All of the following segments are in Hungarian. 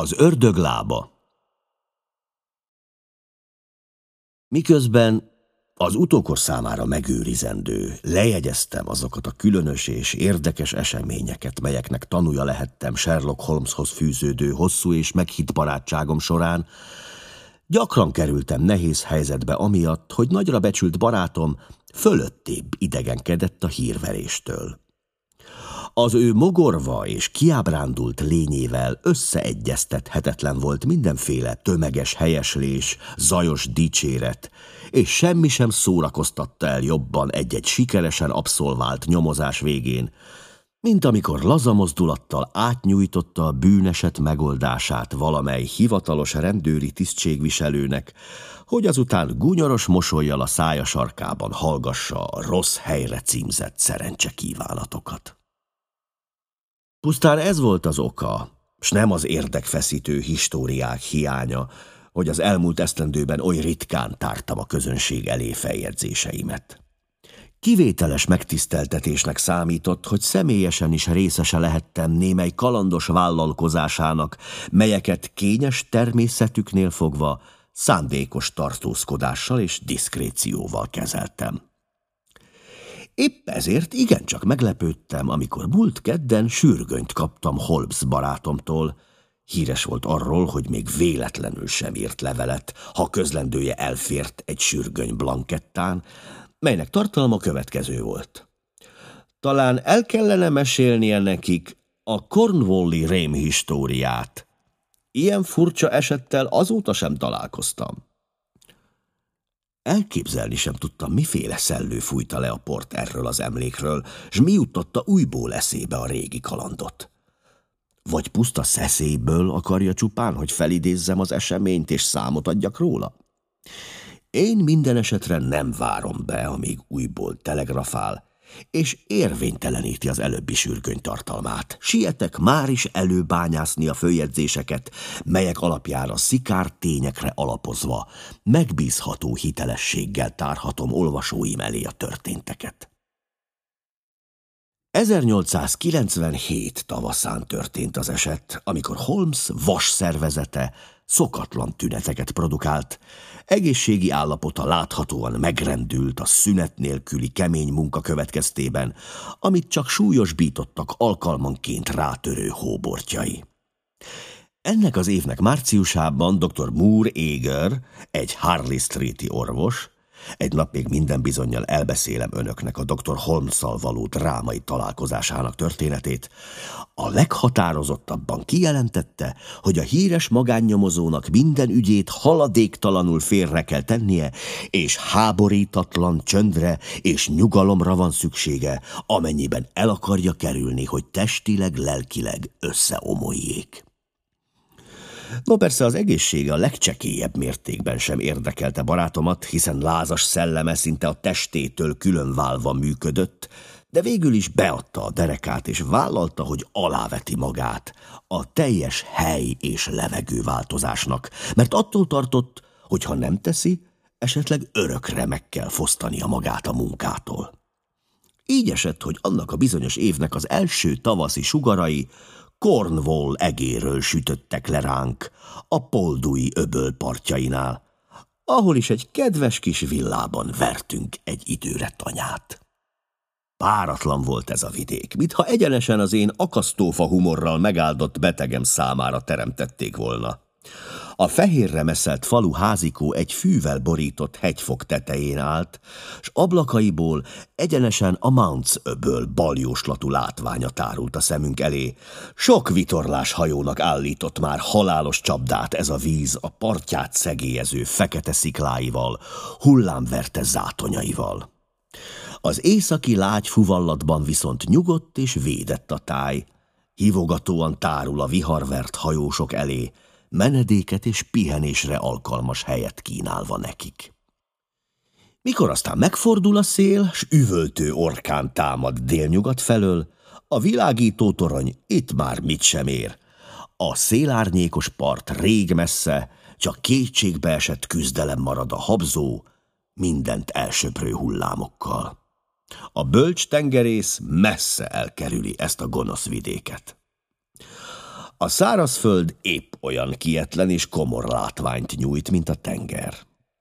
Az ördög lába Miközben az utókor számára megőrizendő, lejegyeztem azokat a különös és érdekes eseményeket, melyeknek tanúja lehettem Sherlock Holmeshoz fűződő hosszú és meghitt barátságom során, gyakran kerültem nehéz helyzetbe amiatt, hogy nagyra becsült barátom fölöttébb idegenkedett a hírveréstől. Az ő mogorva és kiábrándult lényével összeegyeztethetetlen volt mindenféle tömeges helyeslés, zajos dicséret, és semmi sem szórakoztatta el jobban egy-egy sikeresen abszolvált nyomozás végén, mint amikor laza mozdulattal átnyújtotta a bűneset megoldását valamely hivatalos rendőri tisztségviselőnek, hogy azután gúnyoros mosolyjal a szája sarkában hallgassa a rossz helyre címzett szerencse kívánatokat. Pusztán ez volt az oka, s nem az érdekfeszítő históriák hiánya, hogy az elmúlt esztendőben oly ritkán tártam a közönség elé feljegyzéseimet. Kivételes megtiszteltetésnek számított, hogy személyesen is részese lehettem némely kalandos vállalkozásának, melyeket kényes természetüknél fogva szándékos tartózkodással és diszkrécióval kezeltem. Épp ezért igencsak meglepődtem, amikor múlt kedden sürgönyt kaptam Holmes barátomtól. Híres volt arról, hogy még véletlenül sem írt levelet, ha közlendője elfért egy sürgöny blankettán, melynek tartalma következő volt. Talán el kellene mesélnie nekik a Cornwalli rém históriát. Ilyen furcsa esettel azóta sem találkoztam. Elképzelni sem tudtam, miféle szellő fújta le a port erről az emlékről, s mi juttatta újból eszébe a régi kalandot. Vagy puszta szeszélyből akarja csupán, hogy felidézzem az eseményt, és számot adjak róla? Én minden esetre nem várom be, amíg újból telegrafál, és érvényteleníti az előbbi sürgöny tartalmát. Sietek már is előbányászni a följegyzéseket, melyek alapjára szikár tényekre alapozva, megbízható hitelességgel tárhatom olvasóim elé a történteket. 1897 tavaszán történt az eset, amikor Holmes vas szervezete szokatlan tüneteket produkált, egészségi állapota láthatóan megrendült a szünet nélküli kemény munka következtében, amit csak súlyosbítottak alkalmanként rátörő hóbortjai. Ennek az évnek márciusában dr. Moore Eger, egy Harley Street-i orvos, egy nap még minden bizonyal elbeszélem önöknek a dr. holmes való drámai találkozásának történetét. A leghatározottabban kijelentette, hogy a híres magánnyomozónak minden ügyét haladéktalanul félre kell tennie, és háborítatlan csöndre és nyugalomra van szüksége, amennyiben el akarja kerülni, hogy testileg, lelkileg összeomoljék. No persze az egészsége a legcsekélyebb mértékben sem érdekelte barátomat, hiszen lázas szelleme szinte a testétől különválva működött, de végül is beadta a derekát, és vállalta, hogy aláveti magát a teljes hely és levegő változásnak, mert attól tartott, hogy ha nem teszi, esetleg örökre meg kell fosztania magát a munkától. Így esett, hogy annak a bizonyos évnek az első tavaszi sugarai Cornwall egéről sütöttek le ránk, a poldui öböl partjainál, ahol is egy kedves kis villában vertünk egy időre tanyát. Páratlan volt ez a vidék, mintha egyenesen az én akasztófa humorral megáldott betegem számára teremtették volna. A fehérre meszelt falu házikó egy fűvel borított hegyfok tetején állt, s ablakaiból egyenesen a Mounts öböl baljóslatú látványa tárult a szemünk elé. Sok vitorlás hajónak állított már halálos csapdát ez a víz a partját szegélyező fekete szikláival, hullámverte zátonyaival. Az északi lágy fuvallatban viszont nyugodt és védett a táj, hívogatóan tárul a viharvert hajósok elé, menedéket és pihenésre alkalmas helyet kínálva nekik. Mikor aztán megfordul a szél, s üvöltő orkán támad délnyugat felől, a világító torony itt már mit sem ér. A szélárnyékos part rég messze, csak kétségbe esett küzdelem marad a habzó, mindent elsöprő hullámokkal. A bölcs tengerész messze elkerüli ezt a gonosz vidéket. A szárazföld épp olyan kietlen és komor látványt nyújt, mint a tenger.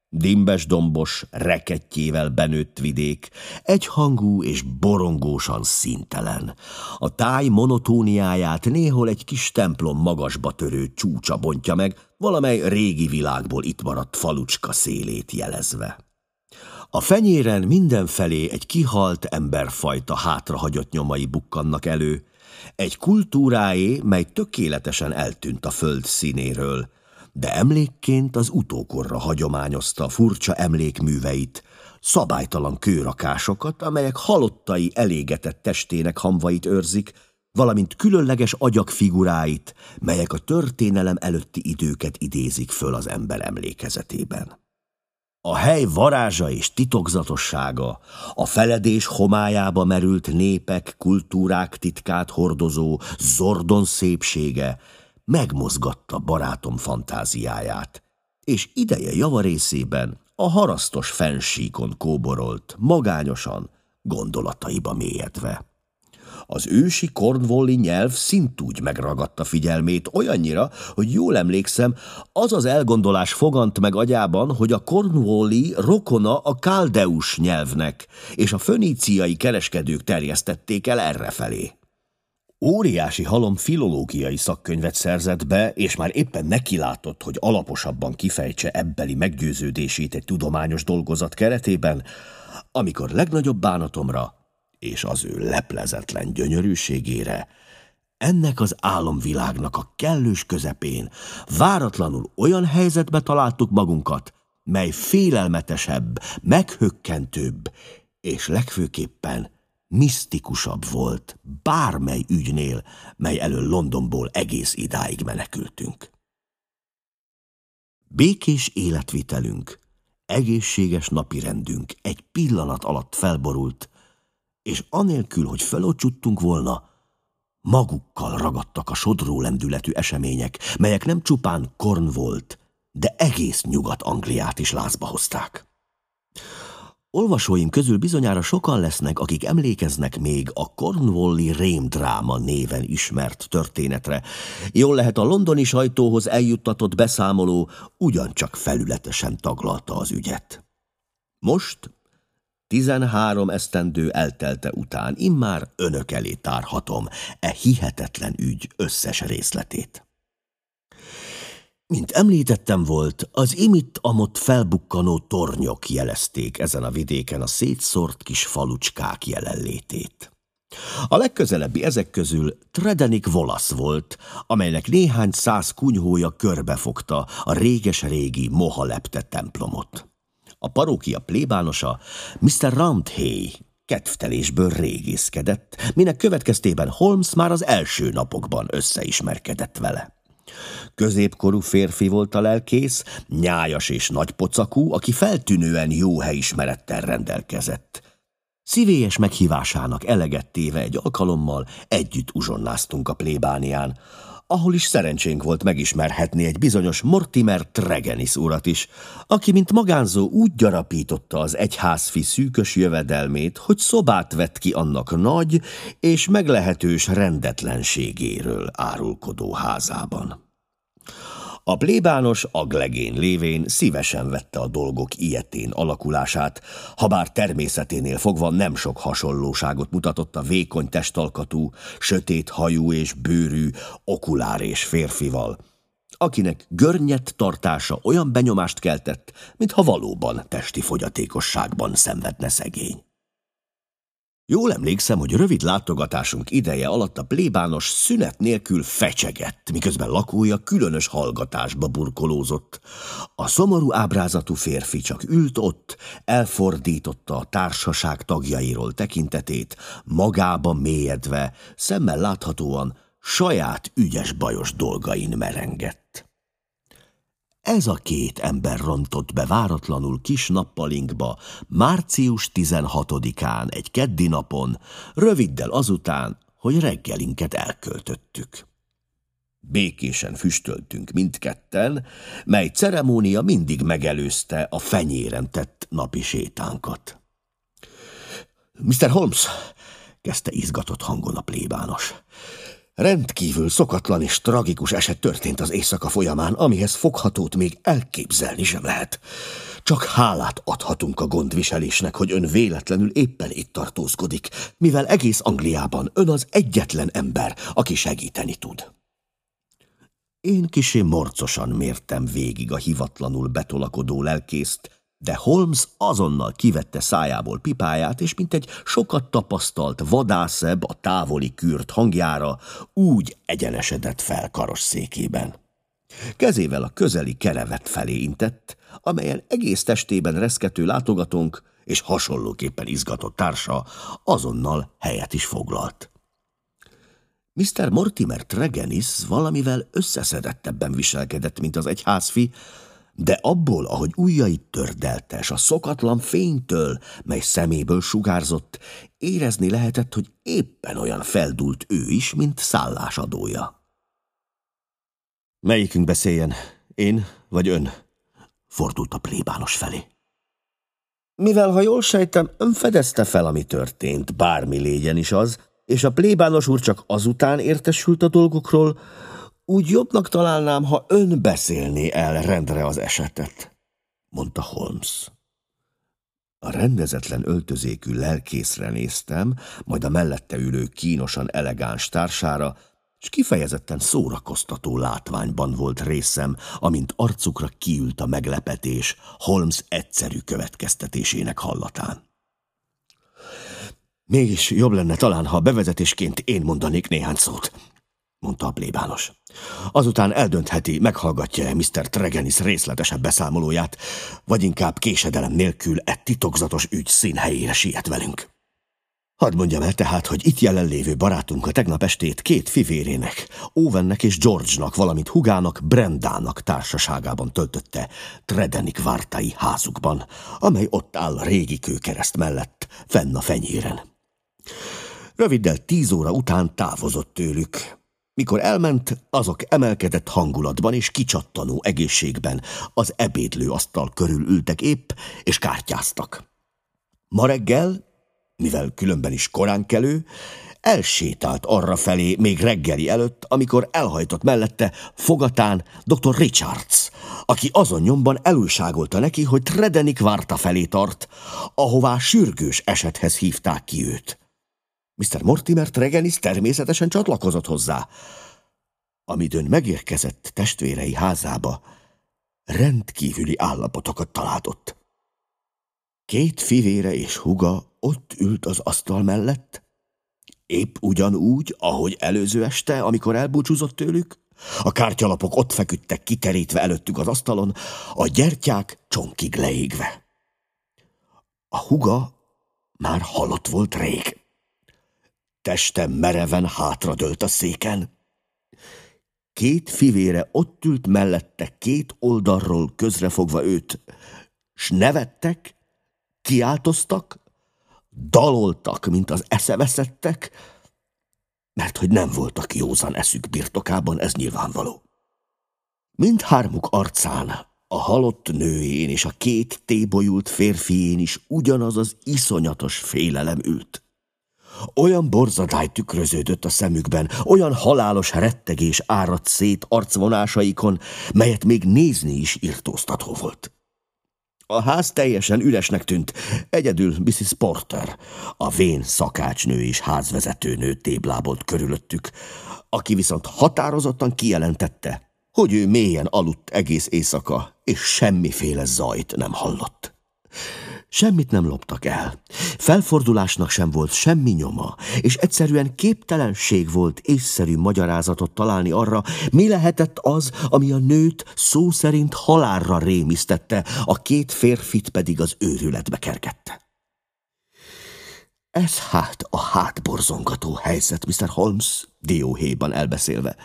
Dimbes dombos, rekettjével benőtt vidék, egyhangú és borongósan szintelen. A táj monotóniáját néhol egy kis templom magasba törő csúcsa bontja meg, valamely régi világból itt maradt falucska szélét jelezve. A fenyéren mindenfelé egy kihalt emberfajta hátrahagyott nyomai bukkannak elő, egy kultúráé, mely tökéletesen eltűnt a föld színéről, de emlékként az utókorra hagyományozta a furcsa emlékműveit, szabálytalan kőrakásokat, amelyek halottai elégetett testének hamvait őrzik, valamint különleges agyak figuráit, melyek a történelem előtti időket idézik föl az ember emlékezetében. A hely varázsa és titokzatossága, a feledés homályába merült népek, kultúrák titkát hordozó zordon szépsége megmozgatta barátom fantáziáját, és ideje javarészében a harasztos fensíkon kóborolt, magányosan, gondolataiba mélyedve. Az ősi kornvolli nyelv szintúgy megragadta figyelmét olyannyira, hogy jól emlékszem, az az elgondolás fogant meg agyában, hogy a kornvolli rokona a káldeus nyelvnek, és a föníciai kereskedők terjesztették el errefelé. Óriási halom filológiai szakkönyvet szerzett be, és már éppen nekilátott, hogy alaposabban kifejtse ebbeli meggyőződését egy tudományos dolgozat keretében, amikor legnagyobb bánatomra és az ő leplezetlen gyönyörűségére, ennek az álomvilágnak a kellős közepén váratlanul olyan helyzetbe találtuk magunkat, mely félelmetesebb, meghökkentőbb, és legfőképpen misztikusabb volt bármely ügynél, mely elől Londonból egész idáig menekültünk. Békés életvitelünk, egészséges napirendünk egy pillanat alatt felborult, és anélkül, hogy felocsuttunk volna, magukkal ragadtak a sodró lendületű események, melyek nem csupán Korn volt, de egész Nyugat-Angliát is lázba hozták. Olvasóim közül bizonyára sokan lesznek, akik emlékeznek még a Cornwalli rémdráma néven ismert történetre. Jól lehet a londoni sajtóhoz eljuttatott beszámoló ugyancsak felületesen taglalta az ügyet. Most Tizenhárom esztendő eltelte után immár önök elé tárhatom e hihetetlen ügy összes részletét. Mint említettem volt, az imitt amott felbukkanó tornyok jelezték ezen a vidéken a szétszórt kis falucskák jelenlétét. A legközelebbi ezek közül Tredenik Volasz volt, amelynek néhány száz kunyhója körbefogta a réges-régi mohalepte templomot. A parókia plébánosa Mr. Roundhay kedvtelésből régészkedett, minek következtében Holmes már az első napokban összeismerkedett vele. Középkorú férfi volt a lelkész, nyájas és nagypocakú, aki feltűnően jó helyismerettel rendelkezett. Szívélyes meghívásának eleget téve egy alkalommal együtt uzsonnáztunk a plébánián, ahol is szerencsénk volt megismerhetni egy bizonyos Mortimer Tregenis urat is, aki, mint magánzó úgy gyarapította az egyházfi szűkös jövedelmét, hogy szobát vett ki annak nagy és meglehetős rendetlenségéről árulkodó házában. A plébános aglegén lévén szívesen vette a dolgok ilyetén alakulását, ha bár természeténél fogva nem sok hasonlóságot mutatott a vékony testalkatú, sötét hajú és bőrű, okulár és férfival, akinek görnyet tartása olyan benyomást keltett, mintha valóban testi fogyatékosságban szenvedne szegény. Jól emlékszem, hogy rövid látogatásunk ideje alatt a plébános szünet nélkül fecsegett, miközben lakója különös hallgatásba burkolózott. A szomorú ábrázatú férfi csak ült ott, elfordította a társaság tagjairól tekintetét, magába mélyedve, szemmel láthatóan saját ügyes bajos dolgain merengett. Ez a két ember rontott be váratlanul kis nappalinkba március 16-án egy keddi napon, röviddel azután, hogy reggelinket elköltöttük. Békésen füstöltünk mindketten, mely ceremónia mindig megelőzte a fenyéren tett napi sétánkat. Mr. Holmes, kezdte izgatott hangon a plébános. Rendkívül szokatlan és tragikus eset történt az éjszaka folyamán, amihez foghatót még elképzelni sem lehet. Csak hálát adhatunk a gondviselésnek, hogy ön véletlenül éppen itt tartózkodik, mivel egész Angliában ön az egyetlen ember, aki segíteni tud. Én kisé morcosan mértem végig a hivatlanul betolakodó lelkészt, de Holmes azonnal kivette szájából pipáját, és mint egy sokat tapasztalt vadászebb a távoli kürt hangjára úgy egyenesedett fel karosszékében. Kezével a közeli kerevet felé intett, amelyen egész testében reszkető látogatónk és hasonlóképpen izgatott társa azonnal helyet is foglalt. Mr. Mortimer Tregenis valamivel összeszedettebben viselkedett, mint az egyházfi, de abból, ahogy ujjait tördelte, s a szokatlan fénytől, mely szeméből sugárzott, érezni lehetett, hogy éppen olyan feldult ő is, mint szállásadója. Melyikünk beszéljen, én vagy ön? Fordult a plébános felé. Mivel, ha jól sejtem, ön fedezte fel, ami történt, bármi légyen is az, és a plébános úr csak azután értesült a dolgokról, úgy jobbnak találnám, ha ön beszélné el rendre az esetet, mondta Holmes. A rendezetlen öltözékű lelkészre néztem, majd a mellette ülő kínosan elegáns társára, és kifejezetten szórakoztató látványban volt részem, amint arcukra kiült a meglepetés Holmes egyszerű következtetésének hallatán. Mégis jobb lenne talán, ha bevezetésként én mondanék néhány szót, mondta a plébános. Azután eldöntheti, meghallgatja-e Mr. Tregenis részletesebb beszámolóját, vagy inkább késedelem nélkül egy titokzatos ügy színhelyére siet velünk. Hadd mondjam el tehát, hogy itt jelenlévő barátunk a tegnap estét két fivérének, Owennek és George-nak, valamint hugának, Brendának társaságában töltötte Tredenik vártai házukban, amely ott áll a régi kőkereszt mellett, fenn a fenyéren. Röviddel tíz óra után távozott tőlük. Mikor elment, azok emelkedett hangulatban és kicsattanó egészségben az ebédlő asztal körül ültek épp, és kártyáztak. Ma reggel, mivel különben is korán kelő, elsétált arra felé még reggeli előtt, amikor elhajtott mellette fogatán dr. Richards, aki azon nyomban elújságolta neki, hogy Tredenik várta felé tart, ahová sürgős esethez hívták ki őt. Mr. Mortimer Tregenis természetesen csatlakozott hozzá. Amidőn megérkezett testvérei házába, rendkívüli állapotokat talált Két fivére és huga ott ült az asztal mellett, épp ugyanúgy, ahogy előző este, amikor elbúcsúzott tőlük. A kártyalapok ott feküdtek kiterítve előttük az asztalon, a gyertyák csonkig leégve. A huga már halott volt rég. Teste mereven hátradőlt a széken. Két fivére ott ült mellette két oldalról közrefogva őt, s nevettek, kiáltoztak, daloltak, mint az eszeveszettek, mert hogy nem voltak józan eszük birtokában, ez nyilvánvaló. Mindhármuk arcán, a halott nőjén és a két tébolyult férfién is ugyanaz az iszonyatos félelem ült. Olyan borzadály tükröződött a szemükben, olyan halálos rettegés áradt szét arcvonásaikon, melyet még nézni is irtóztató volt. A ház teljesen üresnek tűnt, egyedül Mrs. Porter, a vén szakácsnő és házvezetőnő téblábolt körülöttük, aki viszont határozottan kijelentette, hogy ő mélyen aludt egész éjszaka, és semmiféle zajt nem hallott. Semmit nem loptak el. Felfordulásnak sem volt semmi nyoma, és egyszerűen képtelenség volt észszerű magyarázatot találni arra, mi lehetett az, ami a nőt szó szerint halálra rémisztette, a két férfit pedig az őrületbe kergette. Ez hát a hátborzongató helyzet, Mr. Holmes, dióhéjban elbeszélve.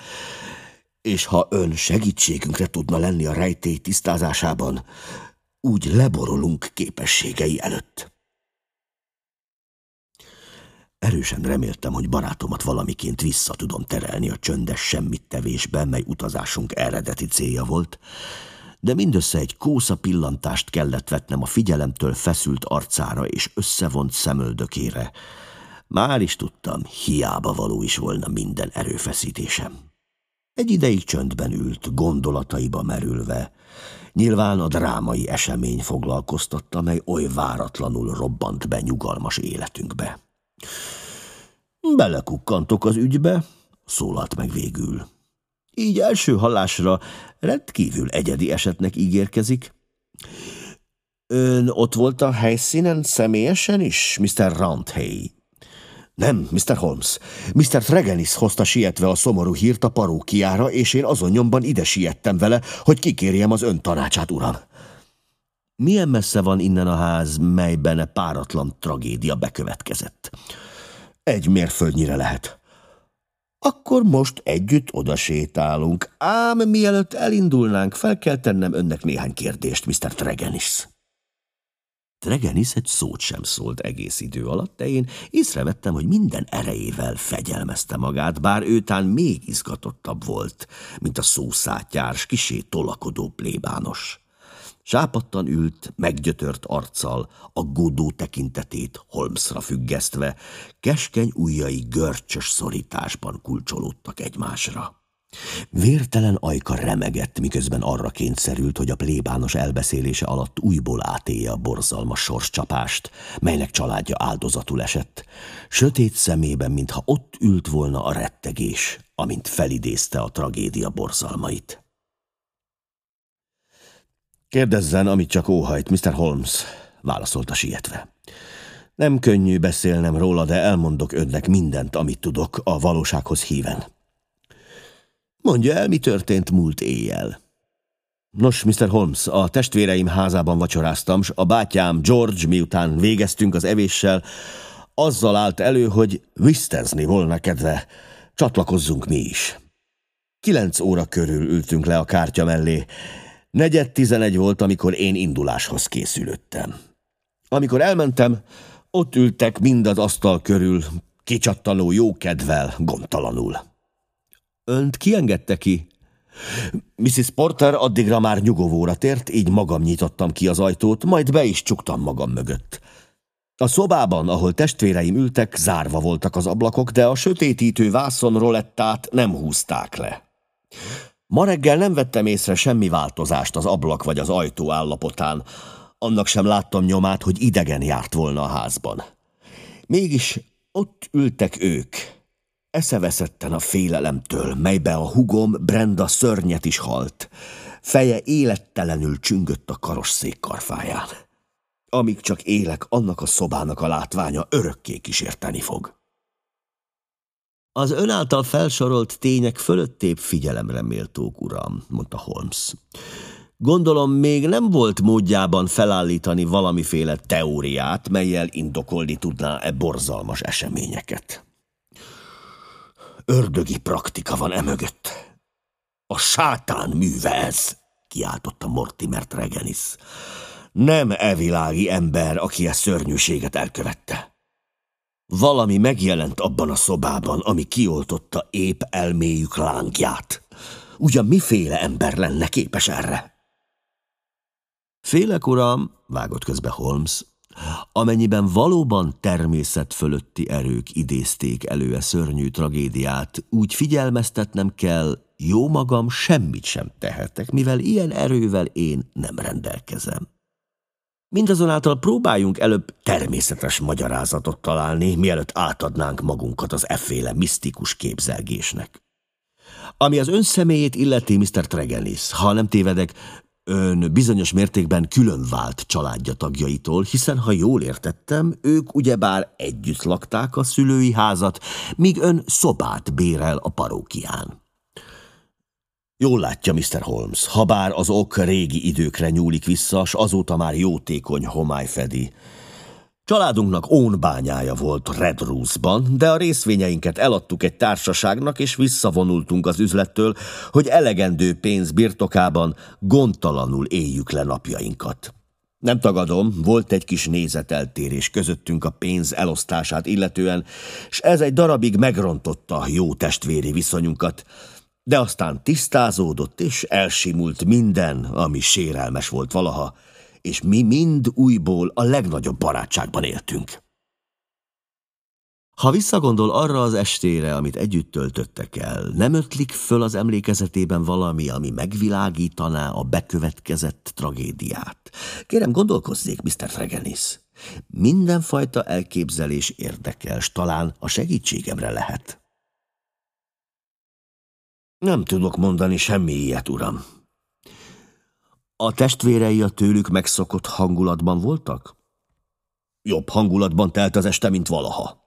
És ha ön segítségünkre tudna lenni a rejtély tisztázásában, úgy leborolunk képességei előtt. Erősen reméltem, hogy barátomat valamiként vissza tudom terelni a csöndes semmit tevésbe, mely utazásunk eredeti célja volt, de mindössze egy kósza pillantást kellett vetnem a figyelemtől feszült arcára és összevont szemöldökére, Már is tudtam, hiába való is volna minden erőfeszítésem. Egy ideig csöndben ült, gondolataiba merülve. Nyilván a drámai esemény foglalkoztatta, mely oly váratlanul robbant be nyugalmas életünkbe. Belekukkantok az ügybe, szólalt meg végül. Így első hallásra rendkívül egyedi esetnek ígérkezik. Ön ott volt a helyszínen személyesen is, Mr. Roundhay? Nem, Mr. Holmes. Mr. Tregenis hozta sietve a szomorú hírt a parókiára, és én azon nyomban ide siettem vele, hogy kikérjem az ön tanácsát, uram. Milyen messze van innen a ház, melyben páratlan tragédia bekövetkezett? Egy mérföldnyire lehet. Akkor most együtt odasétálunk, ám mielőtt elindulnánk, fel kell tennem önnek néhány kérdést, Mr. Tregenis. Tregenis egy szót sem szólt egész idő alatt, de én észrevettem, hogy minden erejével fegyelmezte magát, bár őtán még izgatottabb volt, mint a szószátyárs, kisé tolakodó plébános. Sápattan ült, meggyötört arccal, aggódó tekintetét Holmesra függesztve, keskeny ujjai görcsös szorításban kulcsolódtak egymásra. Vértelen ajka remegett, miközben arra kényszerült, hogy a plébános elbeszélése alatt újból átélje a borzalmas sorscsapást, melynek családja áldozatul esett. Sötét szemében, mintha ott ült volna a rettegés, amint felidézte a tragédia borzalmait. Kérdezzen, amit csak óhajt, Mr. Holmes, válaszolta sietve. Nem könnyű beszélnem róla, de elmondok önnek mindent, amit tudok a valósághoz híven. Mondja el, mi történt múlt éjjel. Nos, Mr. Holmes, a testvéreim házában vacsoráztam, s a bátyám George, miután végeztünk az evéssel, azzal állt elő, hogy visztenzni volna kedve, csatlakozzunk mi is. Kilenc óra körül ültünk le a kártya mellé, Negyed tizenegy volt, amikor én induláshoz készülöttem. Amikor elmentem, ott ültek mind az asztal körül, kicsattanó jókedvel, gondtalanul. Önt kiengedte ki? Mrs. Porter addigra már nyugovóra tért, így magam nyitottam ki az ajtót, majd be is csuktam magam mögött. A szobában, ahol testvéreim ültek, zárva voltak az ablakok, de a sötétítő vászon rolettát nem húzták le. Ma reggel nem vettem észre semmi változást az ablak vagy az ajtó állapotán, annak sem láttam nyomát, hogy idegen járt volna a házban. Mégis ott ültek ők, eszeveszetten a félelemtől, melybe a hugom Brenda szörnyet is halt. Feje élettelenül csüngött a karosszék karfáján. Amíg csak élek, annak a szobának a látványa örökké kísérteni fog. Az ön által felsorolt tények fölöttébb figyelemre méltók, uram, mondta Holmes. Gondolom még nem volt módjában felállítani valamiféle teóriát, melyel indokolni tudná e borzalmas eseményeket. Ördögi praktika van emögött. A sátán műve ez, kiáltotta Mortimer Tregenis. Nem evilági ember, aki a szörnyűséget elkövette. Valami megjelent abban a szobában, ami kioltotta épp elméjük lángját. Ugyan miféle ember lenne képes erre? Félek, uram, vágott közbe Holmes, amennyiben valóban természet fölötti erők idézték elő a szörnyű tragédiát, úgy figyelmeztetnem kell, jó magam semmit sem tehetek, mivel ilyen erővel én nem rendelkezem. Mindazonáltal próbáljunk előbb természetes magyarázatot találni, mielőtt átadnánk magunkat az efféle misztikus képzelgésnek. Ami az ön személyét illeti, Mr. Tregenis, ha nem tévedek, ön bizonyos mértékben külön vált családja tagjaitól, hiszen, ha jól értettem, ők ugyebár együtt lakták a szülői házat, míg ön szobát bérel a parókián. Jól látja, Mr. Holmes, ha bár az ok régi időkre nyúlik vissza, s azóta már jótékony homály fedi. Családunknak ónbányája volt Red Rose-ban, de a részvényeinket eladtuk egy társaságnak, és visszavonultunk az üzlettől, hogy elegendő pénz birtokában gondtalanul éljük le napjainkat. Nem tagadom, volt egy kis nézeteltérés közöttünk a pénz elosztását illetően, s ez egy darabig megrontotta jó testvéri viszonyunkat, de aztán tisztázódott és elsimult minden, ami sérelmes volt valaha, és mi mind újból a legnagyobb barátságban éltünk. Ha visszagondol arra az estére, amit együtt töltöttek el, nem ötlik föl az emlékezetében valami, ami megvilágítaná a bekövetkezett tragédiát? Kérem, gondolkozzék, Mr. Fregenis. Mindenfajta elképzelés érdekel, s talán a segítségemre lehet. Nem tudok mondani semmi ilyet, uram. A testvérei a tőlük megszokott hangulatban voltak? Jobb hangulatban telt az este, mint valaha.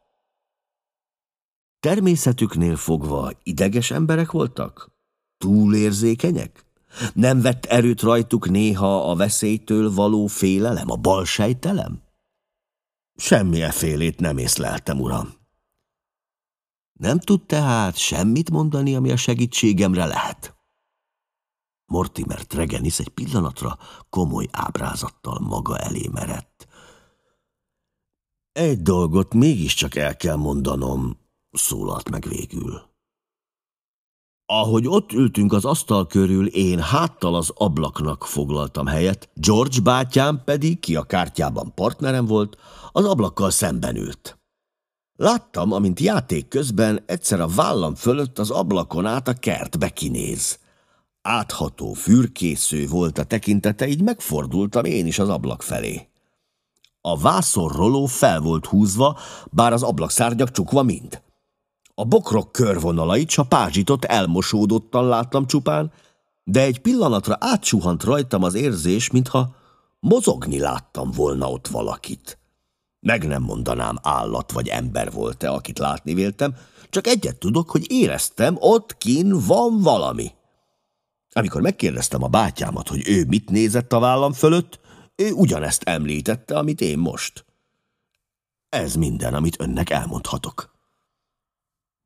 Természetüknél fogva ideges emberek voltak? Túlérzékenyek? Nem vett erőt rajtuk néha a veszélytől való félelem, a balsejtelem? Semmi félét nem észleltem, uram. Nem tud tehát semmit mondani, ami a segítségemre lehet. Mortimer Tregenis egy pillanatra komoly ábrázattal maga elé merett. Egy dolgot mégiscsak el kell mondanom, szólalt meg végül. Ahogy ott ültünk az asztal körül, én háttal az ablaknak foglaltam helyet, George bátyám pedig, ki a kártyában partnerem volt, az ablakkal szemben ült. Láttam, amint játék közben egyszer a vállam fölött az ablakon át a kertbe kinéz. Átható, fürkésző volt a tekintete, így megfordultam én is az ablak felé. A vászorroló fel volt húzva, bár az ablakszárgyak csukva mind. A bokrok körvonalait, s a pázsitot elmosódottan láttam csupán, de egy pillanatra átsuhant rajtam az érzés, mintha mozogni láttam volna ott valakit. Meg nem mondanám állat vagy ember volt-e, akit látni véltem, csak egyet tudok, hogy éreztem, ott kin van valami. Amikor megkérdeztem a bátyámat, hogy ő mit nézett a vállam fölött, ő ugyanezt említette, amit én most. Ez minden, amit önnek elmondhatok.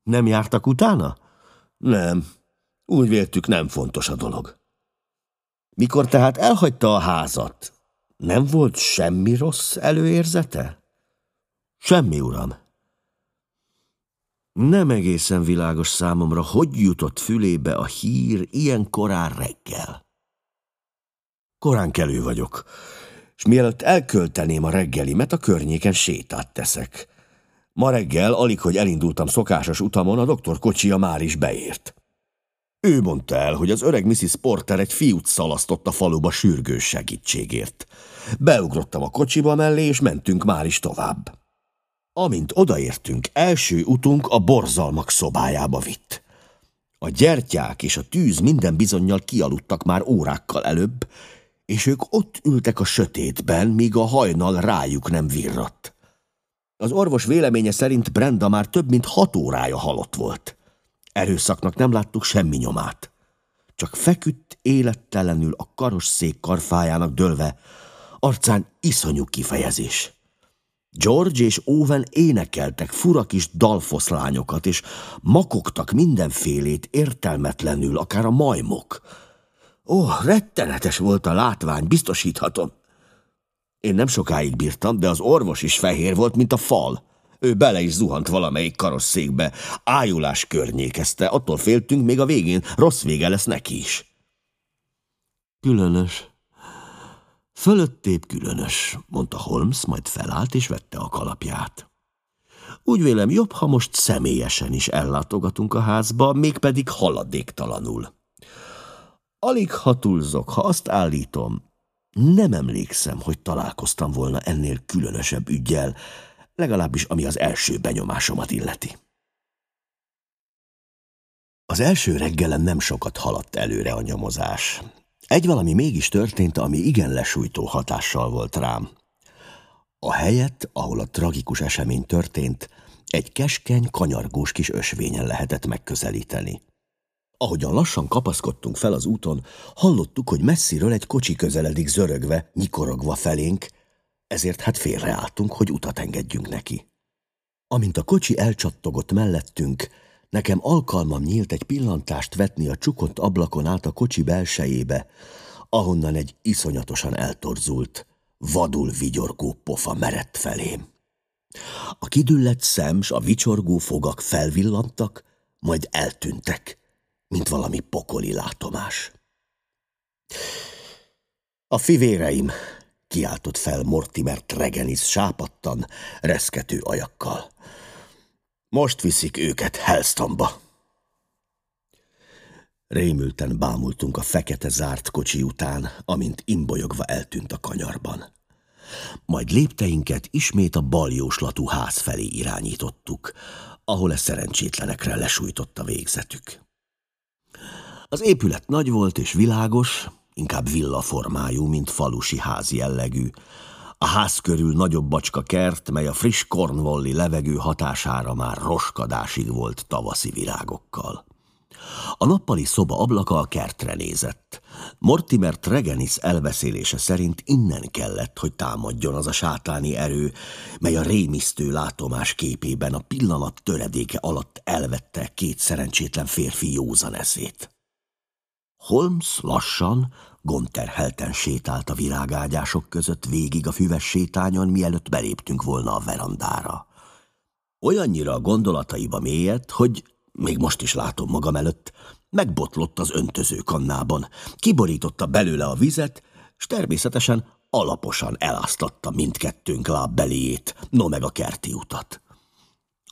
Nem jártak utána? Nem. Úgy véltük, nem fontos a dolog. Mikor tehát elhagyta a házat, nem volt semmi rossz előérzete? Semmi, uram. Nem egészen világos számomra, hogy jutott fülébe a hír ilyen korán reggel. Korán kelő vagyok, és mielőtt elkölteném a reggelimet, a környéken sétát teszek. Ma reggel, alig, hogy elindultam szokásos utamon, a doktor kocsia már is beért. Ő mondta el, hogy az öreg Mrs. Porter egy fiút szalasztott a faluba sürgős segítségért. Beugrottam a kocsiba mellé, és mentünk már is tovább. Amint odaértünk, első utunk a borzalmak szobájába vitt. A gyertyák és a tűz minden bizonyal kialudtak már órákkal előbb, és ők ott ültek a sötétben, míg a hajnal rájuk nem virratt. Az orvos véleménye szerint Brenda már több mint hat órája halott volt. Erőszaknak nem láttuk semmi nyomát. Csak feküdt élettelenül a karosszék karfájának dőlve, arcán iszonyú kifejezés. George és Owen énekeltek fura kis dalfoszlányokat, és makogtak mindenfélét értelmetlenül, akár a majmok. Ó, rettenetes volt a látvány, biztosíthatom. Én nem sokáig bírtam, de az orvos is fehér volt, mint a fal. Ő bele is zuhant valamelyik karosszékbe. Ájulás környékezte, attól féltünk, még a végén rossz vége lesz neki is. Különös. Fölöttébb különös, mondta Holmes, majd felállt és vette a kalapját. Úgy vélem, jobb, ha most személyesen is ellátogatunk a házba, mégpedig haladéktalanul. Alig ha túlzok, ha azt állítom, nem emlékszem, hogy találkoztam volna ennél különösebb ügyjel, legalábbis ami az első benyomásomat illeti. Az első reggelen nem sokat haladt előre a nyomozás. Egy valami mégis történt, ami igen lesújtó hatással volt rám. A helyet, ahol a tragikus esemény történt, egy keskeny, kanyargós kis ösvényen lehetett megközelíteni. Ahogyan lassan kapaszkodtunk fel az úton, hallottuk, hogy messziről egy kocsi közeledik zörögve, nyikorogva felénk, ezért hát félreálltunk, hogy utat engedjünk neki. Amint a kocsi elcsattogott mellettünk, nekem alkalmam nyílt egy pillantást vetni a csukott ablakon át a kocsi belsejébe, ahonnan egy iszonyatosan eltorzult, vadul vigyorgó pofa merett felém. A kidüllett szem s a vicsorgó fogak felvillantak, majd eltűntek, mint valami pokoli látomás. A fivéreim, kiáltott fel Mortimer Tregenis sápattan, reszkető ajakkal. Most viszik őket Hellstonba. Rémülten bámultunk a fekete zárt kocsi után, amint imbolyogva eltűnt a kanyarban. Majd lépteinket ismét a baljóslatú ház felé irányítottuk, ahol e szerencsétlenekre lesújtott a végzetük. Az épület nagy volt és világos, inkább villaformájú, mint falusi ház jellegű. A ház körül nagyobb bacska kert, mely a friss kornvolli levegő hatására már roskadásig volt tavaszi virágokkal. A nappali szoba ablaka a kertre nézett. Mortimer Tregenis elbeszélése szerint innen kellett, hogy támadjon az a sátáni erő, mely a rémisztő látomás képében a pillanat töredéke alatt elvette két szerencsétlen férfi józan eszét. Holmes lassan, gonterhelten sétált a virágágyások között végig a füves sétányon, mielőtt beléptünk volna a verandára. Olyannyira a gondolataiba mélyett, hogy még most is látom magam előtt, megbotlott az öntözőkannában, kiborította belőle a vizet, és természetesen alaposan eláztatta mindkettőnk lábbeléjét, no meg a kerti utat.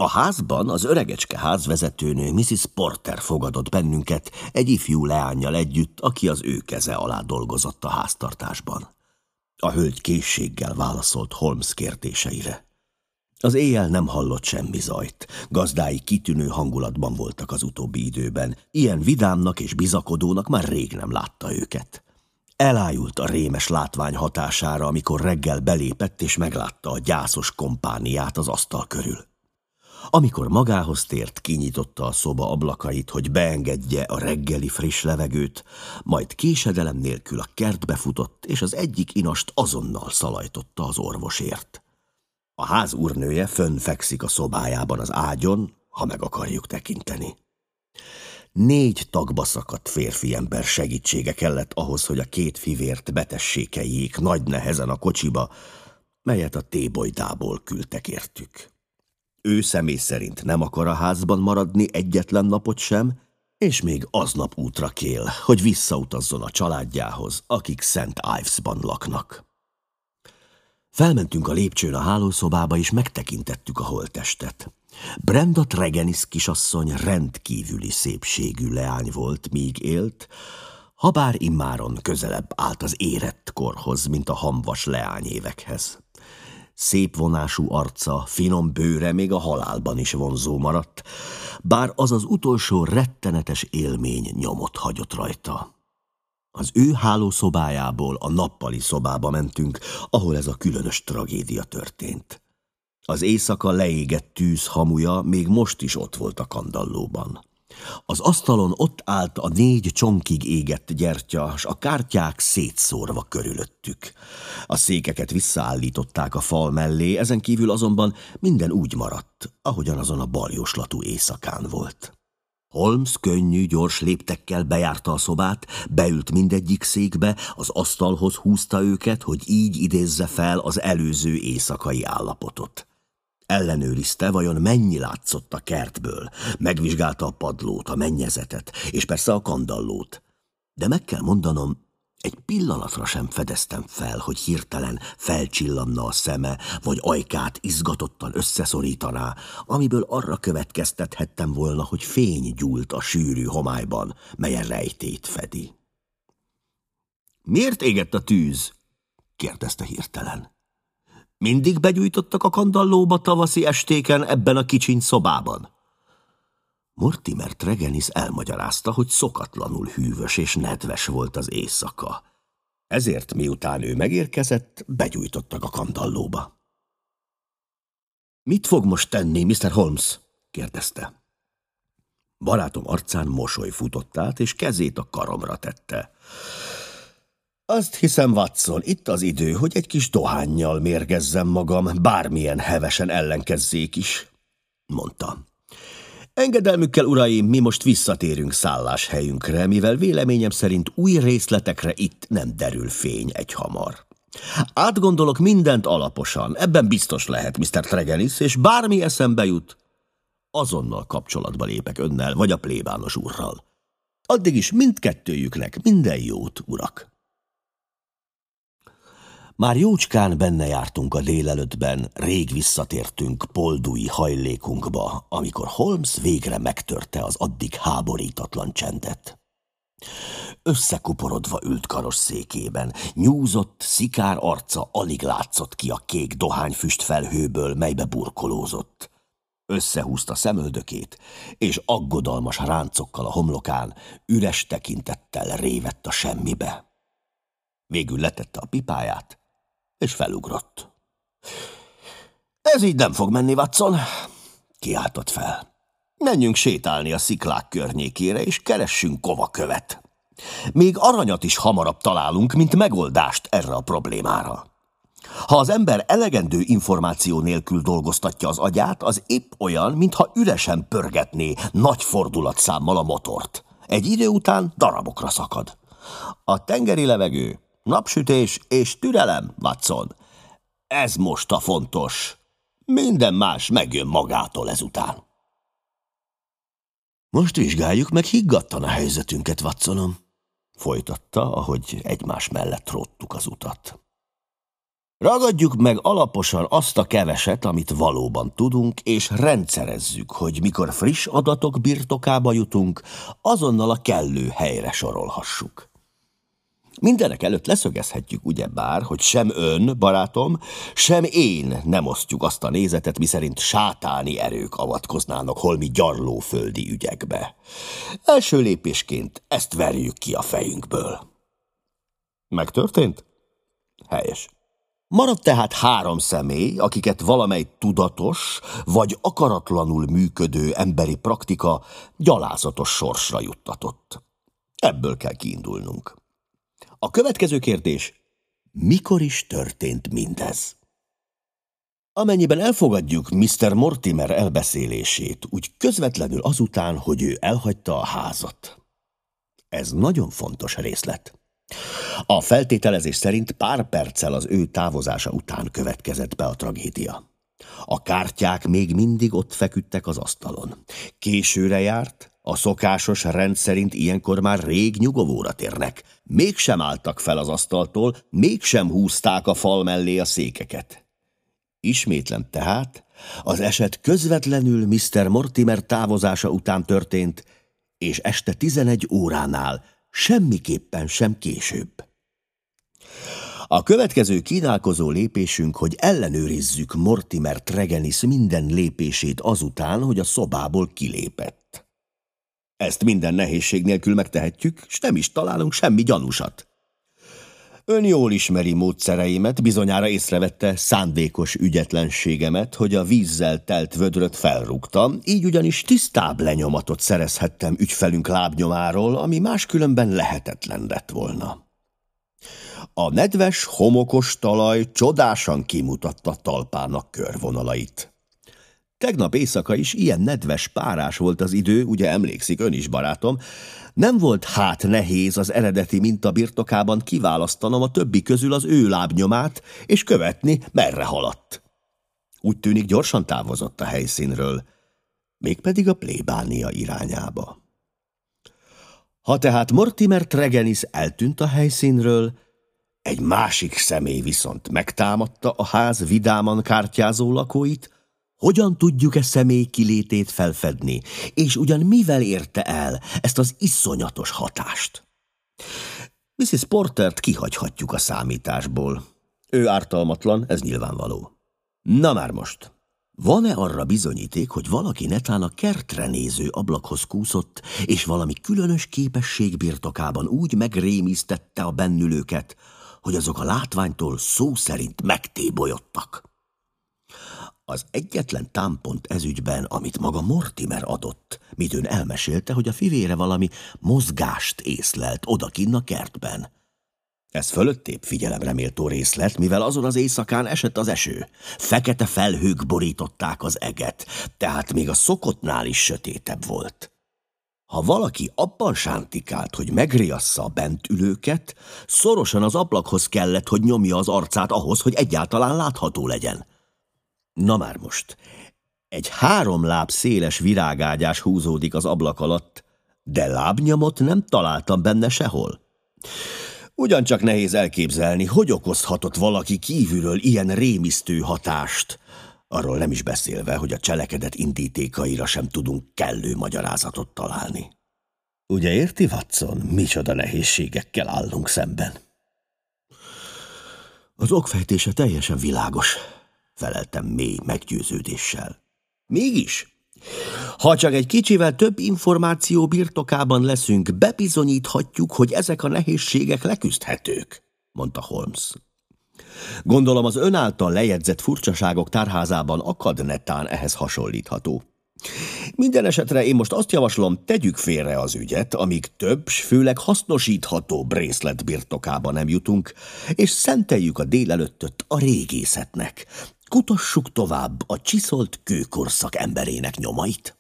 A házban az öregecske házvezetőnő Mrs. Porter fogadott bennünket egy ifjú leányjal együtt, aki az ő keze alá dolgozott a háztartásban. A hölgy készséggel válaszolt Holmes kérdéseire. Az éjjel nem hallott semmi zajt. Gazdái kitűnő hangulatban voltak az utóbbi időben. Ilyen vidámnak és bizakodónak már rég nem látta őket. Elájult a rémes látvány hatására, amikor reggel belépett és meglátta a gyászos kompániát az asztal körül. Amikor magához tért, kinyitotta a szoba ablakait, hogy beengedje a reggeli friss levegőt, majd késedelem nélkül a kertbe futott, és az egyik inast azonnal szalajtotta az orvosért. A ház úrnője fönn fekszik a szobájában az ágyon, ha meg akarjuk tekinteni. Négy tagba szakadt férfi ember segítsége kellett ahhoz, hogy a két fivért betessékeljék nagy nehezen a kocsiba, melyet a tébolydából küldtek értük. Ő személy szerint nem akar a házban maradni egyetlen napot sem, és még aznap útra kél, hogy visszautazzon a családjához, akik Szent Ivesban laknak. Felmentünk a lépcsőn a hálószobába, és megtekintettük a holttestet. Brenda Tregenis kisasszony rendkívüli szépségű leány volt, míg élt, habár immáron közelebb állt az érett korhoz, mint a hamvas leányévekhez. Szép vonású arca, finom bőre még a halálban is vonzó maradt, bár az az utolsó rettenetes élmény nyomot hagyott rajta. Az ő hálószobájából a nappali szobába mentünk, ahol ez a különös tragédia történt. Az éjszaka leégett tűz hamuja még most is ott volt a kandallóban. Az asztalon ott állt a négy csonkig égett gyertya, s a kártyák szétszórva körülöttük. A székeket visszaállították a fal mellé, ezen kívül azonban minden úgy maradt, ahogyan azon a baljoslatú éjszakán volt. Holmes könnyű, gyors léptekkel bejárta a szobát, beült mindegyik székbe, az asztalhoz húzta őket, hogy így idézze fel az előző éjszakai állapotot. Ellenőrizte, vajon mennyi látszott a kertből, megvizsgálta a padlót, a mennyezetet, és persze a kandallót. De meg kell mondanom, egy pillanatra sem fedeztem fel, hogy hirtelen felcsillanna a szeme, vagy ajkát izgatottan összeszorítaná, amiből arra következtethettem volna, hogy fény gyúlt a sűrű homályban, melyen rejtét fedi. Miért égett a tűz? kérdezte hirtelen. Mindig begyújtottak a kandallóba tavaszi estéken ebben a kicsiny szobában? Mortimer Tregenis elmagyarázta, hogy szokatlanul hűvös és nedves volt az éjszaka. Ezért miután ő megérkezett, begyújtottak a kandallóba. Mit fog most tenni, Mr. Holmes? kérdezte. Barátom arcán mosoly futott át, és kezét a karomra tette. Azt hiszem, Watson, itt az idő, hogy egy kis dohányjal mérgezzem magam, bármilyen hevesen ellenkezzék is, mondta. Engedelmükkel, uraim, mi most visszatérünk szálláshelyünkre, mivel véleményem szerint új részletekre itt nem derül fény egy hamar. Átgondolok mindent alaposan, ebben biztos lehet, Mr. Tregenis, és bármi eszembe jut, azonnal kapcsolatba lépek önnel, vagy a plébános úrral. Addig is mindkettőjüknek minden jót, urak! Már jócskán benne jártunk a délelőttben, rég visszatértünk poldui hajlékunkba, amikor Holmes végre megtörte az addig háborítatlan csendet. Összekuporodva ült karos székében, nyúzott, szikár arca alig látszott ki a kék dohányfüst felhőből, melybe burkolózott. Összehúzta szemöldökét, és aggodalmas ráncokkal a homlokán, üres tekintettel révett a semmibe. Végül letette a pipáját, és felugrott. Ez így nem fog menni, Watson, kiáltott fel. Menjünk sétálni a sziklák környékére, és keressünk kovakövet. Még aranyat is hamarabb találunk, mint megoldást erre a problémára. Ha az ember elegendő információ nélkül dolgoztatja az agyát, az épp olyan, mintha üresen pörgetné nagy fordulatszámmal a motort. Egy idő után darabokra szakad. A tengeri levegő Napsütés és türelem, Watson. Ez most a fontos. Minden más megjön magától ezután. Most vizsgáljuk meg higgadtan a helyzetünket, Watsonom, folytatta, ahogy egymás mellett róttuk az utat. Ragadjuk meg alaposan azt a keveset, amit valóban tudunk, és rendszerezzük, hogy mikor friss adatok birtokába jutunk, azonnal a kellő helyre sorolhassuk. Mindenek előtt leszögezhetjük ugyebár, hogy sem ön, barátom, sem én nem osztjuk azt a nézetet, miszerint sátáni erők avatkoznának holmi gyarlóföldi ügyekbe. Első lépésként ezt verjük ki a fejünkből. Megtörtént? Helyes. Maradt tehát három személy, akiket valamely tudatos vagy akaratlanul működő emberi praktika gyalázatos sorsra juttatott. Ebből kell kiindulnunk. A következő kérdés, mikor is történt mindez? Amennyiben elfogadjuk Mr. Mortimer elbeszélését, úgy közvetlenül azután, hogy ő elhagyta a házat. Ez nagyon fontos részlet. A feltételezés szerint pár perccel az ő távozása után következett be a tragédia. A kártyák még mindig ott feküdtek az asztalon. Későre járt, a szokásos rend szerint ilyenkor már rég nyugovóra térnek. Mégsem álltak fel az asztaltól, mégsem húzták a fal mellé a székeket. Ismétlem tehát, az eset közvetlenül Mr. Mortimer távozása után történt, és este tizenegy óránál, semmiképpen sem később. A következő kínálkozó lépésünk, hogy ellenőrizzük Mortimer Tregenis minden lépését azután, hogy a szobából kilépett. Ezt minden nehézség nélkül megtehetjük, és nem is találunk semmi gyanúsat. Ön jól ismeri módszereimet, bizonyára észrevette szándékos ügyetlenségemet, hogy a vízzel telt vödröt felrúgtam, így ugyanis tisztább lenyomatot szerezhettem ügyfelünk lábnyomáról, ami máskülönben lehetetlen lett volna. A nedves, homokos talaj csodásan kimutatta talpának körvonalait. Tegnap éjszaka is ilyen nedves párás volt az idő, ugye emlékszik ön is, barátom. Nem volt hát nehéz az eredeti minta birtokában kiválasztanom a többi közül az ő lábnyomát, és követni, merre haladt. Úgy tűnik gyorsan távozott a helyszínről, mégpedig a plébánia irányába. Ha tehát Mortimer Tregenis eltűnt a helyszínről, egy másik személy viszont megtámadta a ház vidáman kártyázó lakóit, hogyan tudjuk e személy kilétét felfedni, és ugyan mivel érte el ezt az iszonyatos hatást? Mrs. Portert kihagyhatjuk a számításból. Ő ártalmatlan, ez nyilvánvaló. Na már most, van-e arra bizonyíték, hogy valaki netán a kertre néző ablakhoz kúszott, és valami különös képesség birtokában úgy megrémisztette a bennülőket, hogy azok a látványtól szó szerint megtébolyodtak? Az egyetlen támpont ezügyben, amit maga Mortimer adott, mit elmesélte, hogy a fivére valami mozgást észlelt odakinn a kertben. Ez fölöttébb figyelemre méltó részlet, mivel azon az éjszakán esett az eső. Fekete felhők borították az eget, tehát még a szokottnál is sötétebb volt. Ha valaki abban sántikált, hogy megriassza a bent ülőket, szorosan az ablakhoz kellett, hogy nyomja az arcát ahhoz, hogy egyáltalán látható legyen. Na már most. Egy három láb széles virágágyás húzódik az ablak alatt, de lábnyomot nem találtam benne sehol. Ugyancsak nehéz elképzelni, hogy okozhatott valaki kívülről ilyen rémisztő hatást, arról nem is beszélve, hogy a cselekedet indítékaira sem tudunk kellő magyarázatot találni. Ugye érti, Watson, micsoda nehézségekkel állunk szemben? Az okfejtése teljesen világos, feleltem mély meggyőződéssel. Mégis, ha csak egy kicsivel több információ birtokában leszünk, bebizonyíthatjuk, hogy ezek a nehézségek leküzdhetők, mondta Holmes. Gondolom az ön által lejegyzett furcsaságok tárházában akad netán ehhez hasonlítható. Minden esetre én most azt javaslom, tegyük félre az ügyet, amíg több, főleg hasznosítható brészlet birtokába nem jutunk, és szenteljük a délelőttöt a régészetnek. Kutassuk tovább a csiszolt kőkorszak emberének nyomait.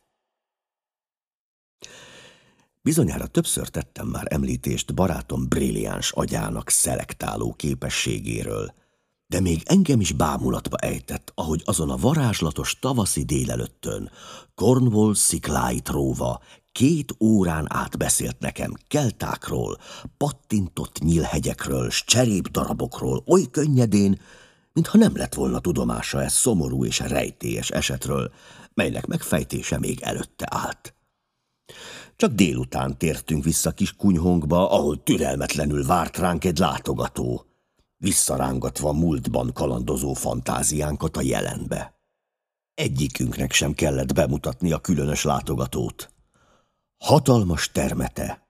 Bizonyára többször tettem már említést barátom brilliáns agyának szelektáló képességéről, de még engem is bámulatba ejtett, ahogy azon a varázslatos tavaszi délelőttön Cornwall szikláit róva két órán át beszélt nekem keltákról, pattintott nyílhegyekről, s darabokról oly könnyedén, mintha nem lett volna tudomása ez szomorú és rejtélyes esetről, melynek megfejtése még előtte állt. Csak délután tértünk vissza kis kunyhónkba, ahol türelmetlenül várt ránk egy látogató, visszarángatva múltban kalandozó fantáziánkat a jelenbe. Egyikünknek sem kellett bemutatni a különös látogatót. Hatalmas termete,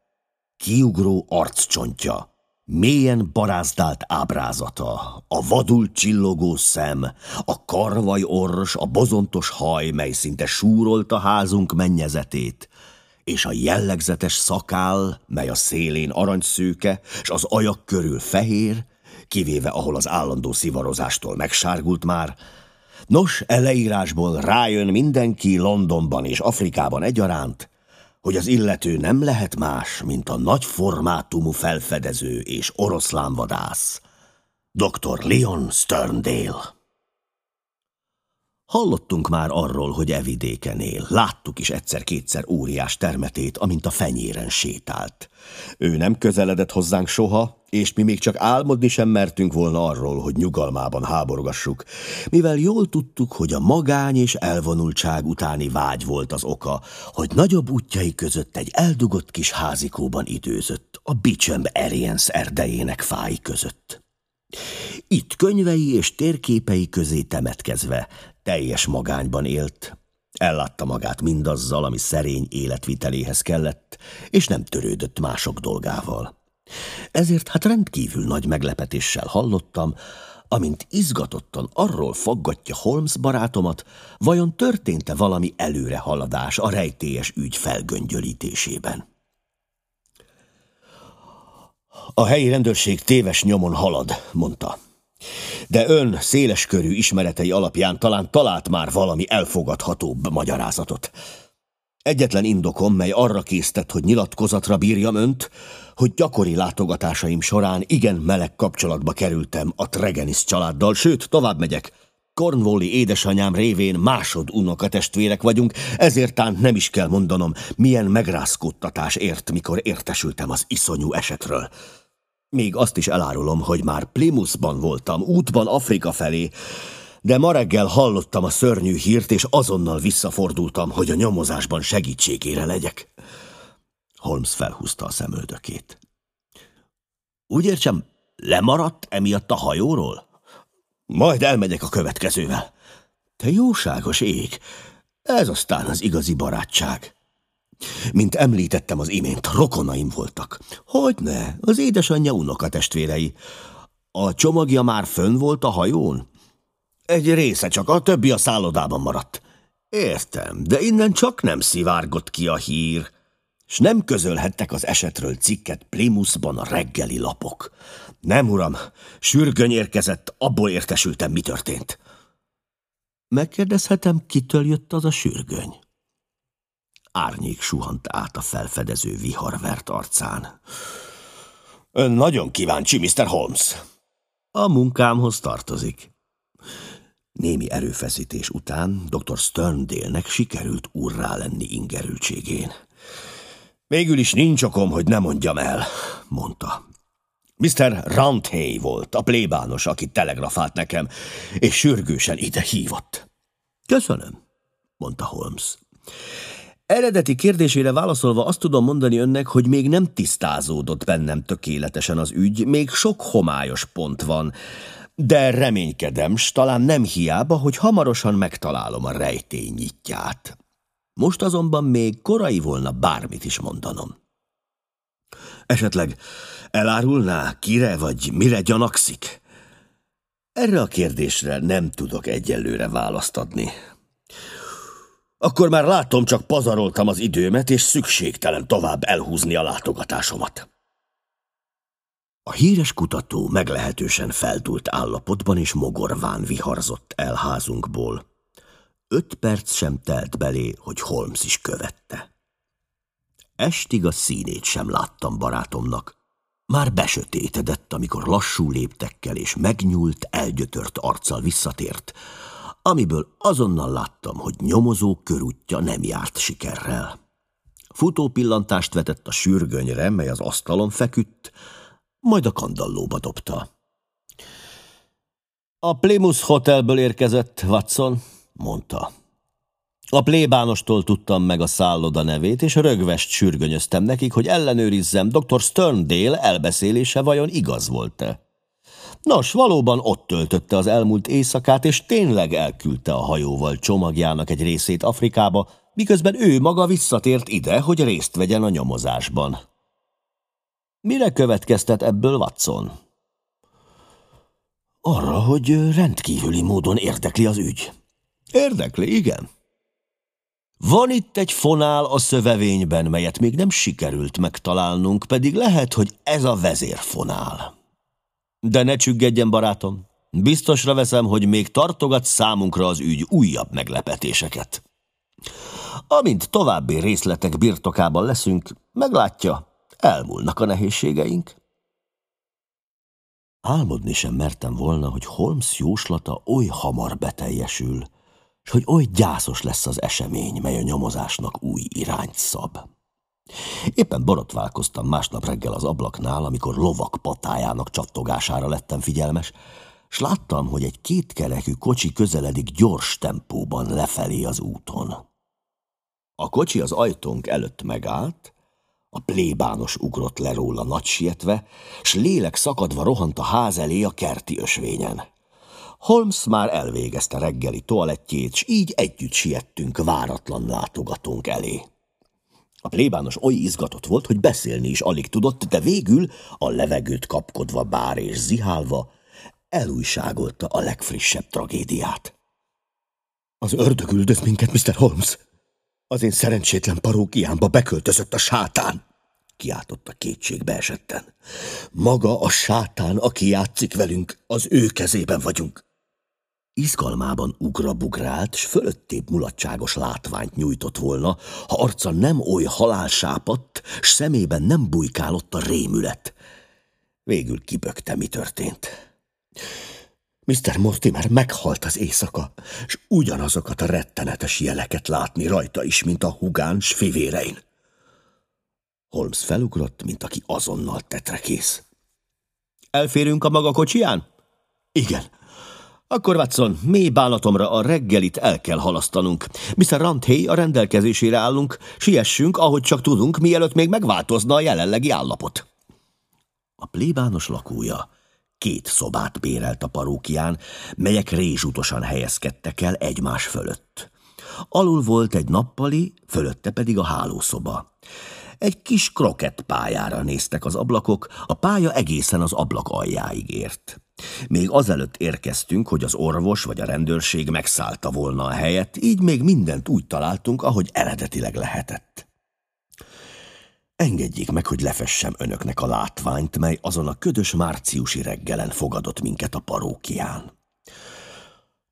kiugró arccsontja, mélyen barázdált ábrázata, a vadul csillogó szem, a karvaj ors, a bozontos haj, mely szinte súrolt a házunk mennyezetét, és a jellegzetes szakál, mely a szélén aranyszőke, s az ajak körül fehér, kivéve ahol az állandó szivarozástól megsárgult már. Nos, eleírásból rájön mindenki Londonban és Afrikában egyaránt, hogy az illető nem lehet más, mint a nagy formátumú felfedező és oroszlánvadász, dr. Leon Sterndale. Hallottunk már arról, hogy evidéken él. Láttuk is egyszer-kétszer óriás termetét, amint a fenyéren sétált. Ő nem közeledett hozzánk soha, és mi még csak álmodni sem mertünk volna arról, hogy nyugalmában háborgassuk, mivel jól tudtuk, hogy a magány és elvonultság utáni vágy volt az oka, hogy nagyobb útjai között egy eldugott kis házikóban időzött, a Bicsömb Ariens erdejének fái között. Itt könyvei és térképei közé temetkezve teljes magányban élt, ellátta magát mindazzal, ami szerény életviteléhez kellett, és nem törődött mások dolgával. Ezért hát rendkívül nagy meglepetéssel hallottam, amint izgatottan arról faggatja Holmes barátomat, vajon történt-e valami előrehaladás a rejtélyes ügy felgöngyölítésében. A helyi rendőrség téves nyomon halad, mondta. De ön széleskörű ismeretei alapján talán talált már valami elfogadhatóbb magyarázatot. Egyetlen indokom, mely arra késztett, hogy nyilatkozatra bírjam önt, hogy gyakori látogatásaim során igen meleg kapcsolatba kerültem a Tregenis családdal, sőt, tovább megyek. Cornwalli édesanyám révén másod testvérek vagyunk, ezért tán nem is kell mondanom, milyen megrázkódtatás ért, mikor értesültem az iszonyú esetről. Még azt is elárulom, hogy már Plymouthban voltam, útban Afrika felé, de ma reggel hallottam a szörnyű hírt, és azonnal visszafordultam, hogy a nyomozásban segítségére legyek. Holmes felhúzta a szemöldökét. Úgy értsem, lemaradt emiatt a hajóról? Majd elmegyek a következővel. Te jóságos ég, ez aztán az igazi barátság. Mint említettem az imént, rokonaim voltak. Hogyne, az édesanyja unokatestvérei. A csomagja már fönn volt a hajón? Egy része csak, a többi a szállodában maradt. Értem, de innen csak nem szivárgott ki a hír, és nem közölhettek az esetről cikket Plymouthban a reggeli lapok. Nem, uram, sürgöny érkezett, abból értesültem, mi történt. Megkérdezhetem, kitől jött az a sürgöny? Árnyék suhant át a felfedező viharvert arcán. Ön nagyon kíváncsi, Mr. Holmes. A munkámhoz tartozik. Némi erőfeszítés után dr. Sterndale-nek sikerült urrá lenni ingerültségén. Végül is nincs okom, hogy ne mondjam el, mondta. Mr. Ranthey volt, a plébános, aki telegrafált nekem, és sürgősen ide hívott. Köszönöm, mondta Holmes. Eredeti kérdésére válaszolva azt tudom mondani önnek, hogy még nem tisztázódott bennem tökéletesen az ügy, még sok homályos pont van, de reménykedem, s talán nem hiába, hogy hamarosan megtalálom a rejtény nyitját. Most azonban még korai volna bármit is mondanom. Esetleg elárulná, kire vagy mire gyanakszik? Erre a kérdésre nem tudok egyelőre választ adni. Akkor már látom, csak pazaroltam az időmet, és szükségtelen tovább elhúzni a látogatásomat. A híres kutató meglehetősen feldult állapotban és mogorván viharzott el házunkból. Öt perc sem telt belé, hogy Holmes is követte. Estig a színét sem láttam barátomnak. Már besötétedett, amikor lassú léptekkel és megnyúlt, elgyötört arccal visszatért, amiből azonnal láttam, hogy nyomozó körútja nem járt sikerrel. Futó pillantást vetett a sürgönyre, mely az asztalon feküdt, majd a kandallóba dobta. A Plymouth Hotelből érkezett, Watson, mondta. A plébánostól tudtam meg a szálloda nevét, és rögvest sürgönyöztem nekik, hogy ellenőrizzem, dr. Sterndale elbeszélése vajon igaz volt-e. Nos, valóban ott töltötte az elmúlt éjszakát, és tényleg elküldte a hajóval csomagjának egy részét Afrikába, miközben ő maga visszatért ide, hogy részt vegyen a nyomozásban. Mire következtet ebből Watson? Arra, hogy rendkívüli módon érdekli az ügy. Érdekli, igen. Van itt egy fonál a szövevényben, melyet még nem sikerült megtalálnunk, pedig lehet, hogy ez a vezérfonál. De ne csüggedjen, barátom. Biztosra veszem, hogy még tartogat számunkra az ügy újabb meglepetéseket. Amint további részletek birtokában leszünk, meglátja, elmúlnak a nehézségeink. Álmodni sem mertem volna, hogy Holmes jóslata oly hamar beteljesül, és hogy oly gyászos lesz az esemény, mely a nyomozásnak új irányt szab. Éppen borotválkoztam másnap reggel az ablaknál, amikor lovak patájának csattogására lettem figyelmes, s láttam, hogy egy kétkerekű kocsi közeledik gyors tempóban lefelé az úton. A kocsi az ajtónk előtt megállt, a plébános ugrott le róla nagy sietve, s lélek szakadva rohant a ház elé a kerti ösvényen. Holmes már elvégezte reggeli toalettjét, s így együtt siettünk váratlan látogatónk elé. A plébános oly izgatott volt, hogy beszélni is alig tudott, de végül, a levegőt kapkodva bár és zihálva, elújságolta a legfrissebb tragédiát. Az ördög üldöz minket, Mr. Holmes. Az én szerencsétlen parókiámba beköltözött a sátán, kiáltotta kétségbe esetten. Maga a sátán, aki játszik velünk, az ő kezében vagyunk. Izgalmában ugrabugrált, s fölöttébb mulatságos látványt nyújtott volna, ha arca nem oly halálsápadt, s szemében nem bujkálott a rémület. Végül kibökte, mi történt. Mr. Mortimer meghalt az éjszaka, s ugyanazokat a rettenetes jeleket látni rajta is, mint a hugán s fivérein. Holmes felugrott, mint aki azonnal tetrekész. Elférünk a maga kocsiján? Igen, akkor, Watson, mély bánatomra a reggelit el kell halasztanunk. Mr. Ranthey, a rendelkezésére állunk, siessünk, ahogy csak tudunk, mielőtt még megváltozna a jelenlegi állapot. A plébános lakója két szobát bérelt a parókián, melyek rézsutosan helyezkedtek el egymás fölött. Alul volt egy nappali, fölötte pedig a hálószoba. Egy kis krokett pályára néztek az ablakok, a pálya egészen az ablak aljáig ért. Még azelőtt érkeztünk, hogy az orvos vagy a rendőrség megszállta volna a helyet, így még mindent úgy találtunk, ahogy eredetileg lehetett. Engedjék meg, hogy lefessem önöknek a látványt, mely azon a ködös márciusi reggelen fogadott minket a parókián.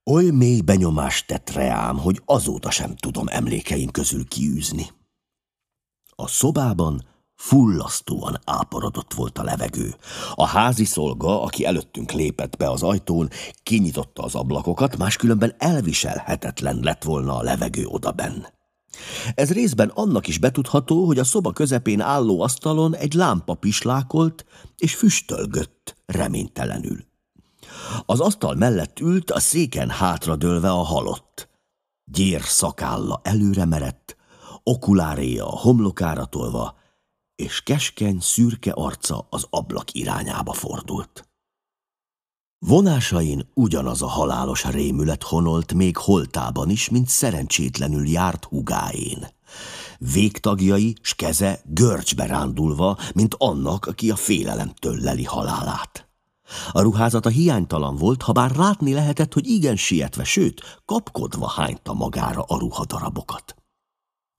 Oly mély benyomást tett reám, hogy azóta sem tudom emlékeim közül kiűzni. A szobában Fullasztóan áporodott volt a levegő. A házi szolga, aki előttünk lépett be az ajtón, kinyitotta az ablakokat, máskülönben elviselhetetlen lett volna a levegő odaben. Ez részben annak is betudható, hogy a szoba közepén álló asztalon egy lámpa pislákolt és füstölgött reménytelenül. Az asztal mellett ült a széken hátradőlve a halott. Gyér szakálla előre merett, okuláréja a homlokára tolva, és keskeny, szürke arca az ablak irányába fordult. Vonásain ugyanaz a halálos rémület honolt még holtában is, mint szerencsétlenül járt hugáén. Végtagjai s keze görcsbe rándulva, mint annak, aki a félelemtől leli halálát. A ruházata hiánytalan volt, ha bár látni lehetett, hogy igen sietve, sőt, kapkodva hányta magára a ruhadarabokat.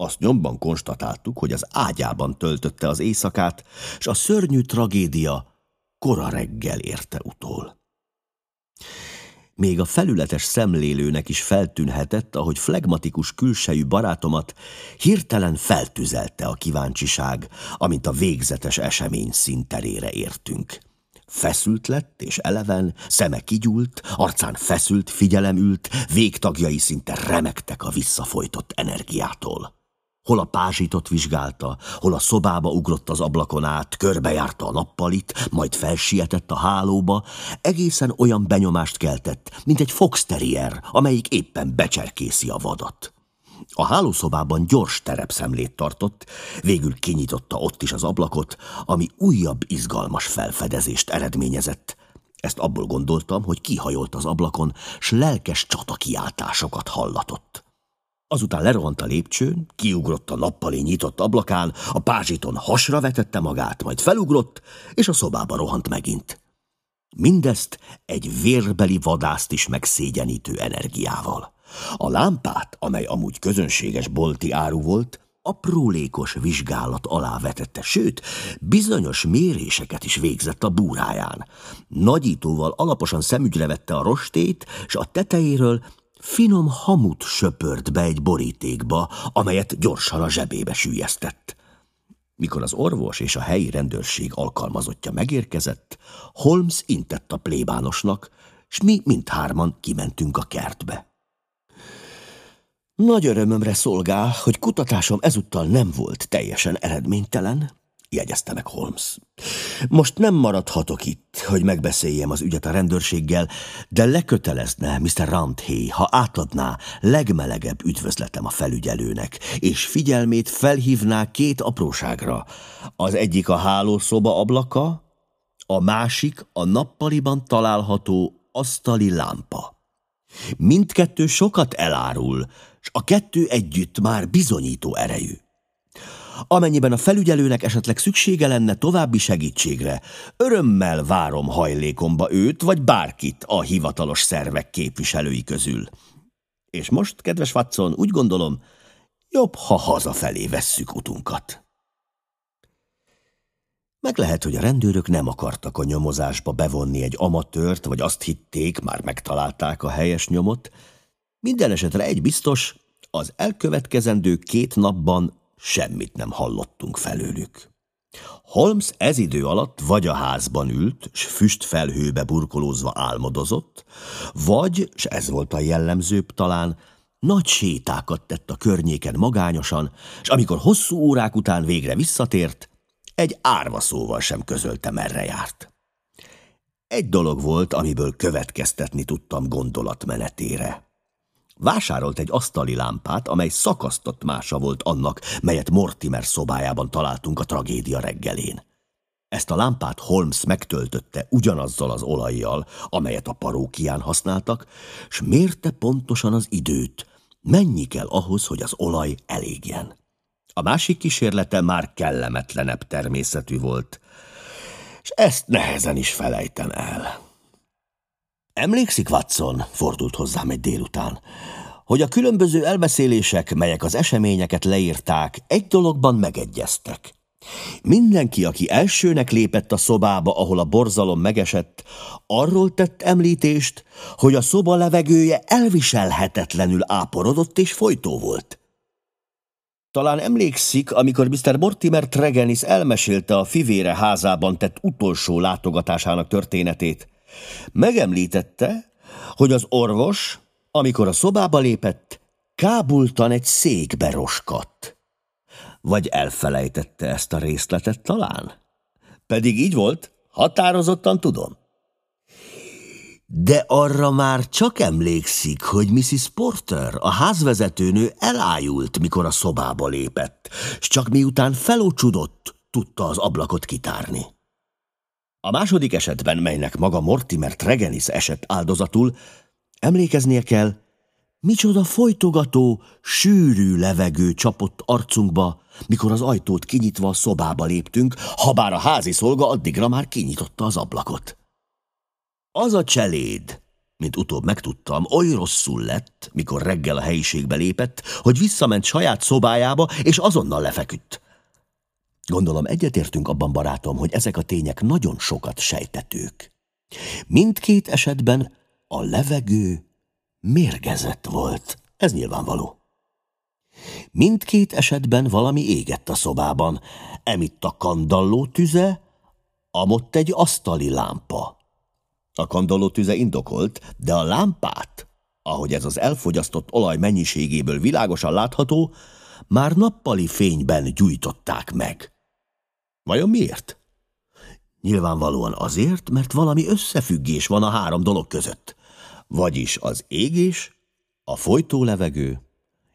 Azt nyomban konstatáltuk, hogy az ágyában töltötte az éjszakát, és a szörnyű tragédia kora reggel érte utól. Még a felületes szemlélőnek is feltűnhetett, ahogy flegmatikus külsejű barátomat hirtelen feltüzelte a kíváncsiság, amint a végzetes esemény szinterére értünk. Feszült lett és eleven, szeme kigyúlt, arcán feszült figyelem ült, végtagjai szinte remektek a visszafolytott energiától. Hol a pázsitot vizsgálta, hol a szobába ugrott az ablakon át, körbejárta a nappalit, majd felsietett a hálóba, egészen olyan benyomást keltett, mint egy fox terrier, amelyik éppen becserkészi a vadat. A hálószobában gyors terepszemlét tartott, végül kinyitotta ott is az ablakot, ami újabb izgalmas felfedezést eredményezett. Ezt abból gondoltam, hogy kihajolt az ablakon, s lelkes csatakiáltásokat hallatott. Azután lerohant a lépcsőn, kiugrott a nappali nyitott ablakán, a pázsiton hasra vetette magát, majd felugrott, és a szobába rohant megint. Mindezt egy vérbeli vadászt is megszégyenítő energiával. A lámpát, amely amúgy közönséges bolti áru volt, aprólékos vizsgálat alá vetette, sőt, bizonyos méréseket is végzett a búráján. Nagyítóval alaposan szemügyre vette a rostét, és a tetejéről Finom hamut söpört be egy borítékba, amelyet gyorsan a zsebébe sűjesztett. Mikor az orvos és a helyi rendőrség alkalmazottja megérkezett, Holmes intett a plébánosnak, s mi mindhárman kimentünk a kertbe. Nagy örömömre szolgál, hogy kutatásom ezúttal nem volt teljesen eredménytelen, jegyezte meg Holmes. Most nem maradhatok itt, hogy megbeszéljem az ügyet a rendőrséggel, de lekötelezne Mr. Roundhay, ha átadná legmelegebb üdvözletem a felügyelőnek, és figyelmét felhívná két apróságra. Az egyik a hálószoba ablaka, a másik a nappaliban található asztali lámpa. Mindkettő sokat elárul, és a kettő együtt már bizonyító erejű. Amennyiben a felügyelőnek esetleg szüksége lenne további segítségre, örömmel várom hajlékomba őt, vagy bárkit a hivatalos szervek képviselői közül. És most, kedves Watson, úgy gondolom, jobb, ha hazafelé vesszük utunkat. Meg lehet, hogy a rendőrök nem akartak a nyomozásba bevonni egy amatőrt, vagy azt hitték, már megtalálták a helyes nyomot. Minden esetre egy biztos, az elkövetkezendő két napban semmit nem hallottunk felőlük. Holmes ez idő alatt vagy a házban ült, s füstfelhőbe burkolózva álmodozott, vagy, s ez volt a jellemzőbb talán, nagy sétákat tett a környéken magányosan, és amikor hosszú órák után végre visszatért, egy árva szóval sem közölte, merre járt. Egy dolog volt, amiből következtetni tudtam gondolatmenetére. Vásárolt egy asztali lámpát, amely szakasztott mása volt annak, melyet Mortimer szobájában találtunk a tragédia reggelén. Ezt a lámpát Holmes megtöltötte ugyanazzal az olajjal, amelyet a parókián használtak, s mérte pontosan az időt, mennyi kell ahhoz, hogy az olaj elégjen. A másik kísérlete már kellemetlenebb természetű volt, és ezt nehezen is felejtem el. Emlékszik, Watson, fordult hozzám egy délután, hogy a különböző elbeszélések, melyek az eseményeket leírták, egy dologban megegyeztek. Mindenki, aki elsőnek lépett a szobába, ahol a borzalom megesett, arról tett említést, hogy a szoba levegője elviselhetetlenül áporodott és folytó volt. Talán emlékszik, amikor Mr. Mortimer Tregenis elmesélte a fivére házában tett utolsó látogatásának történetét. Megemlítette, hogy az orvos, amikor a szobába lépett, kábultan egy székbe roskadt. Vagy elfelejtette ezt a részletet talán? Pedig így volt, határozottan tudom. De arra már csak emlékszik, hogy Mrs. Porter, a házvezetőnő elájult, mikor a szobába lépett, s csak miután felocsudott, tudta az ablakot kitárni. A második esetben, melynek maga Mortimer Tregenis esett áldozatul, emlékeznie kell, micsoda folytogató, sűrű levegő csapott arcunkba, mikor az ajtót kinyitva a szobába léptünk, habár a házi szolga addigra már kinyitotta az ablakot. Az a cseléd, mint utóbb megtudtam, oly rosszul lett, mikor reggel a helyiségbe lépett, hogy visszament saját szobájába, és azonnal lefeküdt. Gondolom egyetértünk abban, barátom, hogy ezek a tények nagyon sokat sejtetők. Mindkét esetben a levegő mérgezett volt. Ez nyilvánvaló. Mindkét esetben valami égett a szobában. Emitt a kandalló tüze, amott egy asztali lámpa. A kandalló tüze indokolt, de a lámpát, ahogy ez az elfogyasztott olaj mennyiségéből világosan látható, már nappali fényben gyújtották meg. Vajon miért? Nyilvánvalóan azért, mert valami összefüggés van a három dolog között. Vagyis az égés, a folytó levegő,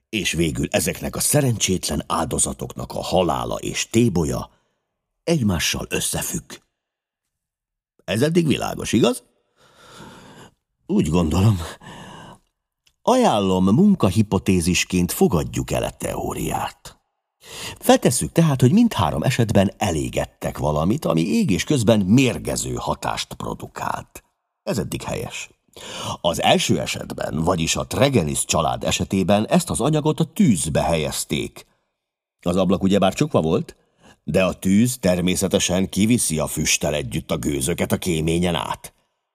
és végül ezeknek a szerencsétlen áldozatoknak a halála és tébolya egymással összefügg. Ez eddig világos, igaz? Úgy gondolom. Ajánlom, munkahipotézisként fogadjuk el a teóriát. Feltesszük tehát, hogy mindhárom esetben elégettek valamit, ami égés közben mérgező hatást produkált. Ez eddig helyes. Az első esetben, vagyis a Tregenis család esetében ezt az anyagot a tűzbe helyezték. Az ablak ugyebár csukva volt, de a tűz természetesen kiviszi a füsttel együtt a gőzöket a kéményen át.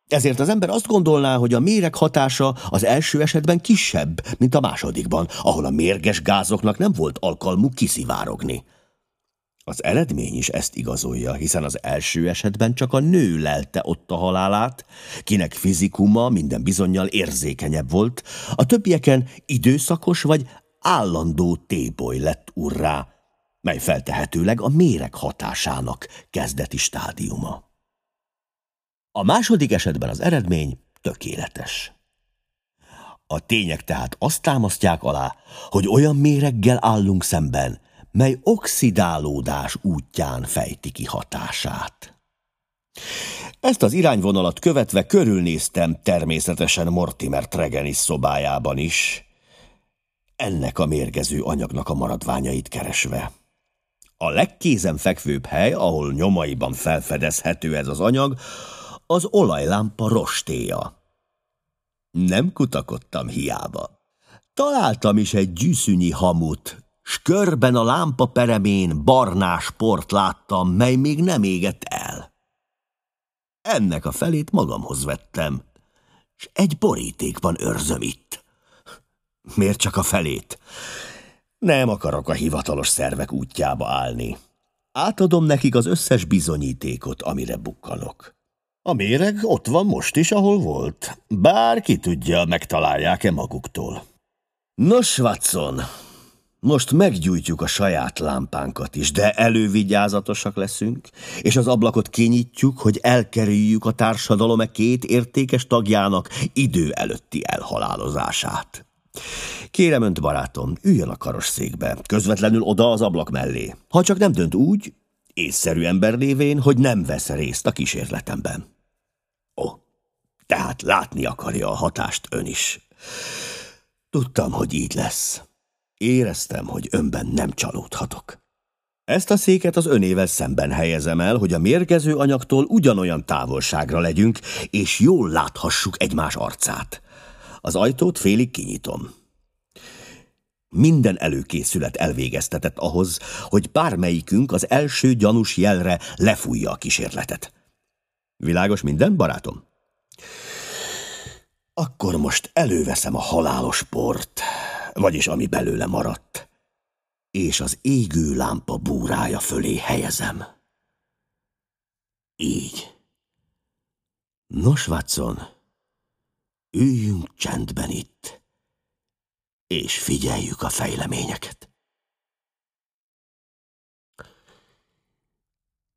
Ezért az ember azt gondolná, hogy a méreg hatása az első esetben kisebb, mint a másodikban, ahol a mérges gázoknak nem volt alkalmuk kiszivárogni. Az eredmény is ezt igazolja, hiszen az első esetben csak a nő lelte ott a halálát, kinek fizikuma minden bizonyal érzékenyebb volt, a többieken időszakos vagy állandó téboly lett urrá, mely feltehetőleg a méreg hatásának kezdeti stádiuma. A második esetben az eredmény tökéletes. A tények tehát azt támasztják alá, hogy olyan méreggel állunk szemben, mely oxidálódás útján fejti ki hatását. Ezt az irányvonalat követve körülnéztem természetesen Mortimer Tregenis szobájában is, ennek a mérgező anyagnak a maradványait keresve. A legkézenfekvőbb hely, ahol nyomaiban felfedezhető ez az anyag, az olajlámpa rostéja. Nem kutakodtam hiába. Találtam is egy gyűszűnyi hamut, s körben a lámpa peremén barnás port láttam, mely még nem égett el. Ennek a felét magamhoz vettem, s egy borítékban őrzöm itt. Miért csak a felét? Nem akarok a hivatalos szervek útjába állni. Átadom nekik az összes bizonyítékot, amire bukkanok. A méreg ott van most is, ahol volt. Bár tudja, megtalálják-e maguktól. Nos, Watson, most meggyújtjuk a saját lámpánkat is, de elővigyázatosak leszünk, és az ablakot kinyitjuk, hogy elkerüljük a társadalom e két értékes tagjának idő előtti elhalálozását. Kérem önt, barátom, üljön a karosszékbe, közvetlenül oda az ablak mellé. Ha csak nem dönt úgy, észszerű ember lévén, hogy nem vesz részt a kísérletemben. Ó, tehát látni akarja a hatást ön is. Tudtam, hogy így lesz. Éreztem, hogy önben nem csalódhatok. Ezt a széket az önével szemben helyezem el, hogy a mérgező anyagtól ugyanolyan távolságra legyünk, és jól láthassuk egymás arcát. Az ajtót félig kinyitom. Minden előkészület elvégeztetett ahhoz, hogy bármelyikünk az első gyanús jelre lefújja a kísérletet. Világos minden, barátom? Akkor most előveszem a halálos port, vagyis ami belőle maradt, és az égő lámpa búrája fölé helyezem. Így. Nos, Watson, üljünk csendben itt és figyeljük a fejleményeket.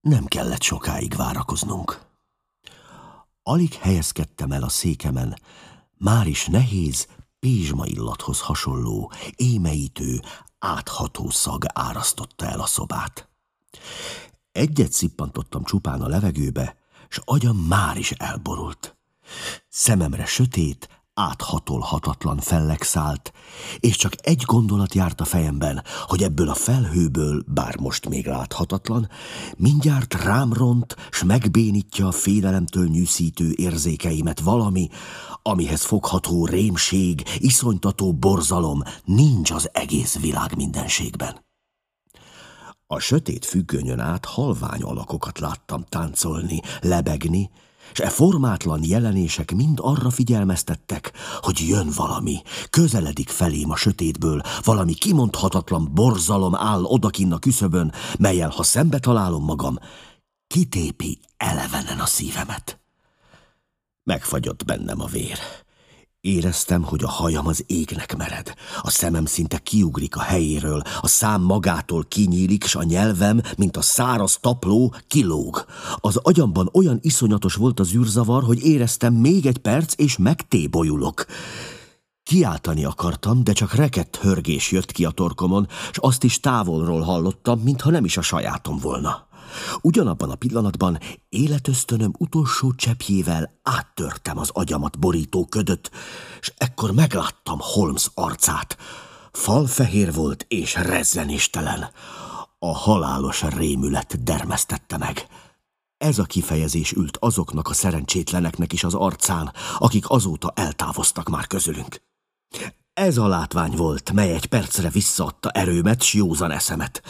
Nem kellett sokáig várakoznunk. Alig helyezkedtem el a székemen, már is nehéz, pézsma illathoz hasonló, émeítő, átható szag árasztotta el a szobát. Egyet szippantottam csupán a levegőbe, s agyam már is elborult. Szememre sötét, áthatolhatatlan fellek szállt, és csak egy gondolat járt a fejemben, hogy ebből a felhőből, bár most még láthatatlan, mindjárt rám ront, s megbénítja a félelemtől nyűszítő érzékeimet valami, amihez fogható rémség, iszonytató borzalom nincs az egész világ mindenségben. A sötét függönyön át halvány alakokat láttam táncolni, lebegni, és e formátlan jelenések mind arra figyelmeztettek, hogy jön valami, közeledik felém a sötétből, valami kimondhatatlan borzalom áll odakinn a küszöbön, melyel, ha szembe találom magam, kitépi elevenen a szívemet. Megfagyott bennem a vér. Éreztem, hogy a hajam az égnek mered, a szemem szinte kiugrik a helyéről, a szám magától kinyílik, s a nyelvem, mint a száraz tapló, kilóg. Az agyamban olyan iszonyatos volt az űrzavar, hogy éreztem még egy perc, és megtébolyulok. Kiáltani akartam, de csak rekett hörgés jött ki a torkomon, s azt is távolról hallottam, mintha nem is a sajátom volna. Ugyanabban a pillanatban életösztönöm utolsó cseppjével áttörtem az agyamat borító ködöt, és ekkor megláttam Holmes arcát. Falfehér volt és rezzenéstelen. A halálos rémület dermesztette meg. Ez a kifejezés ült azoknak a szerencsétleneknek is az arcán, akik azóta eltávoztak már közülünk. Ez a látvány volt, mely egy percre visszaadta erőmet s józan eszemet.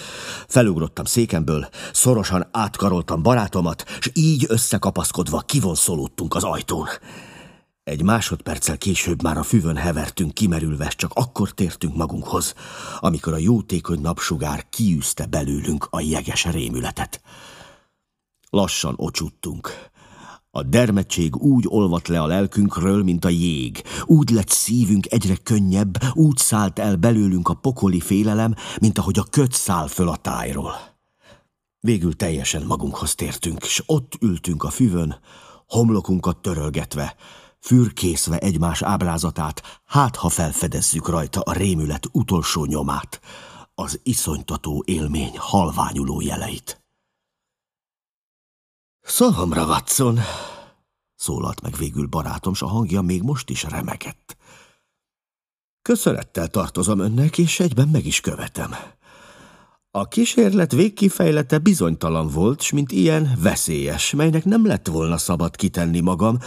Felugrottam székemből, szorosan átkaroltam barátomat, s így összekapaszkodva kivonszolódtunk az ajtón. Egy másodperccel később már a füvön hevertünk kimerülve, csak akkor tértünk magunkhoz, amikor a jótékony napsugár kiűzte belőlünk a jeges rémületet. Lassan ocsuttunk, a dermetség úgy olvat le a lelkünkről, mint a jég. Úgy lett szívünk egyre könnyebb, úgy szállt el belőlünk a pokoli félelem, mint ahogy a köt száll föl a tájról. Végül teljesen magunkhoz tértünk, s ott ültünk a füvön, homlokunkat törölgetve, fürkészve egymás ábrázatát, hát ha felfedezzük rajta a rémület utolsó nyomát, az iszonytató élmény halványuló jeleit. Szavamra, Watson! Szólalt meg végül barátom, s a hangja még most is remegett. Köszönettel tartozom önnek, és egyben meg is követem. A kísérlet végkifejlete bizonytalan volt, s mint ilyen veszélyes, melynek nem lett volna szabad kitenni magam,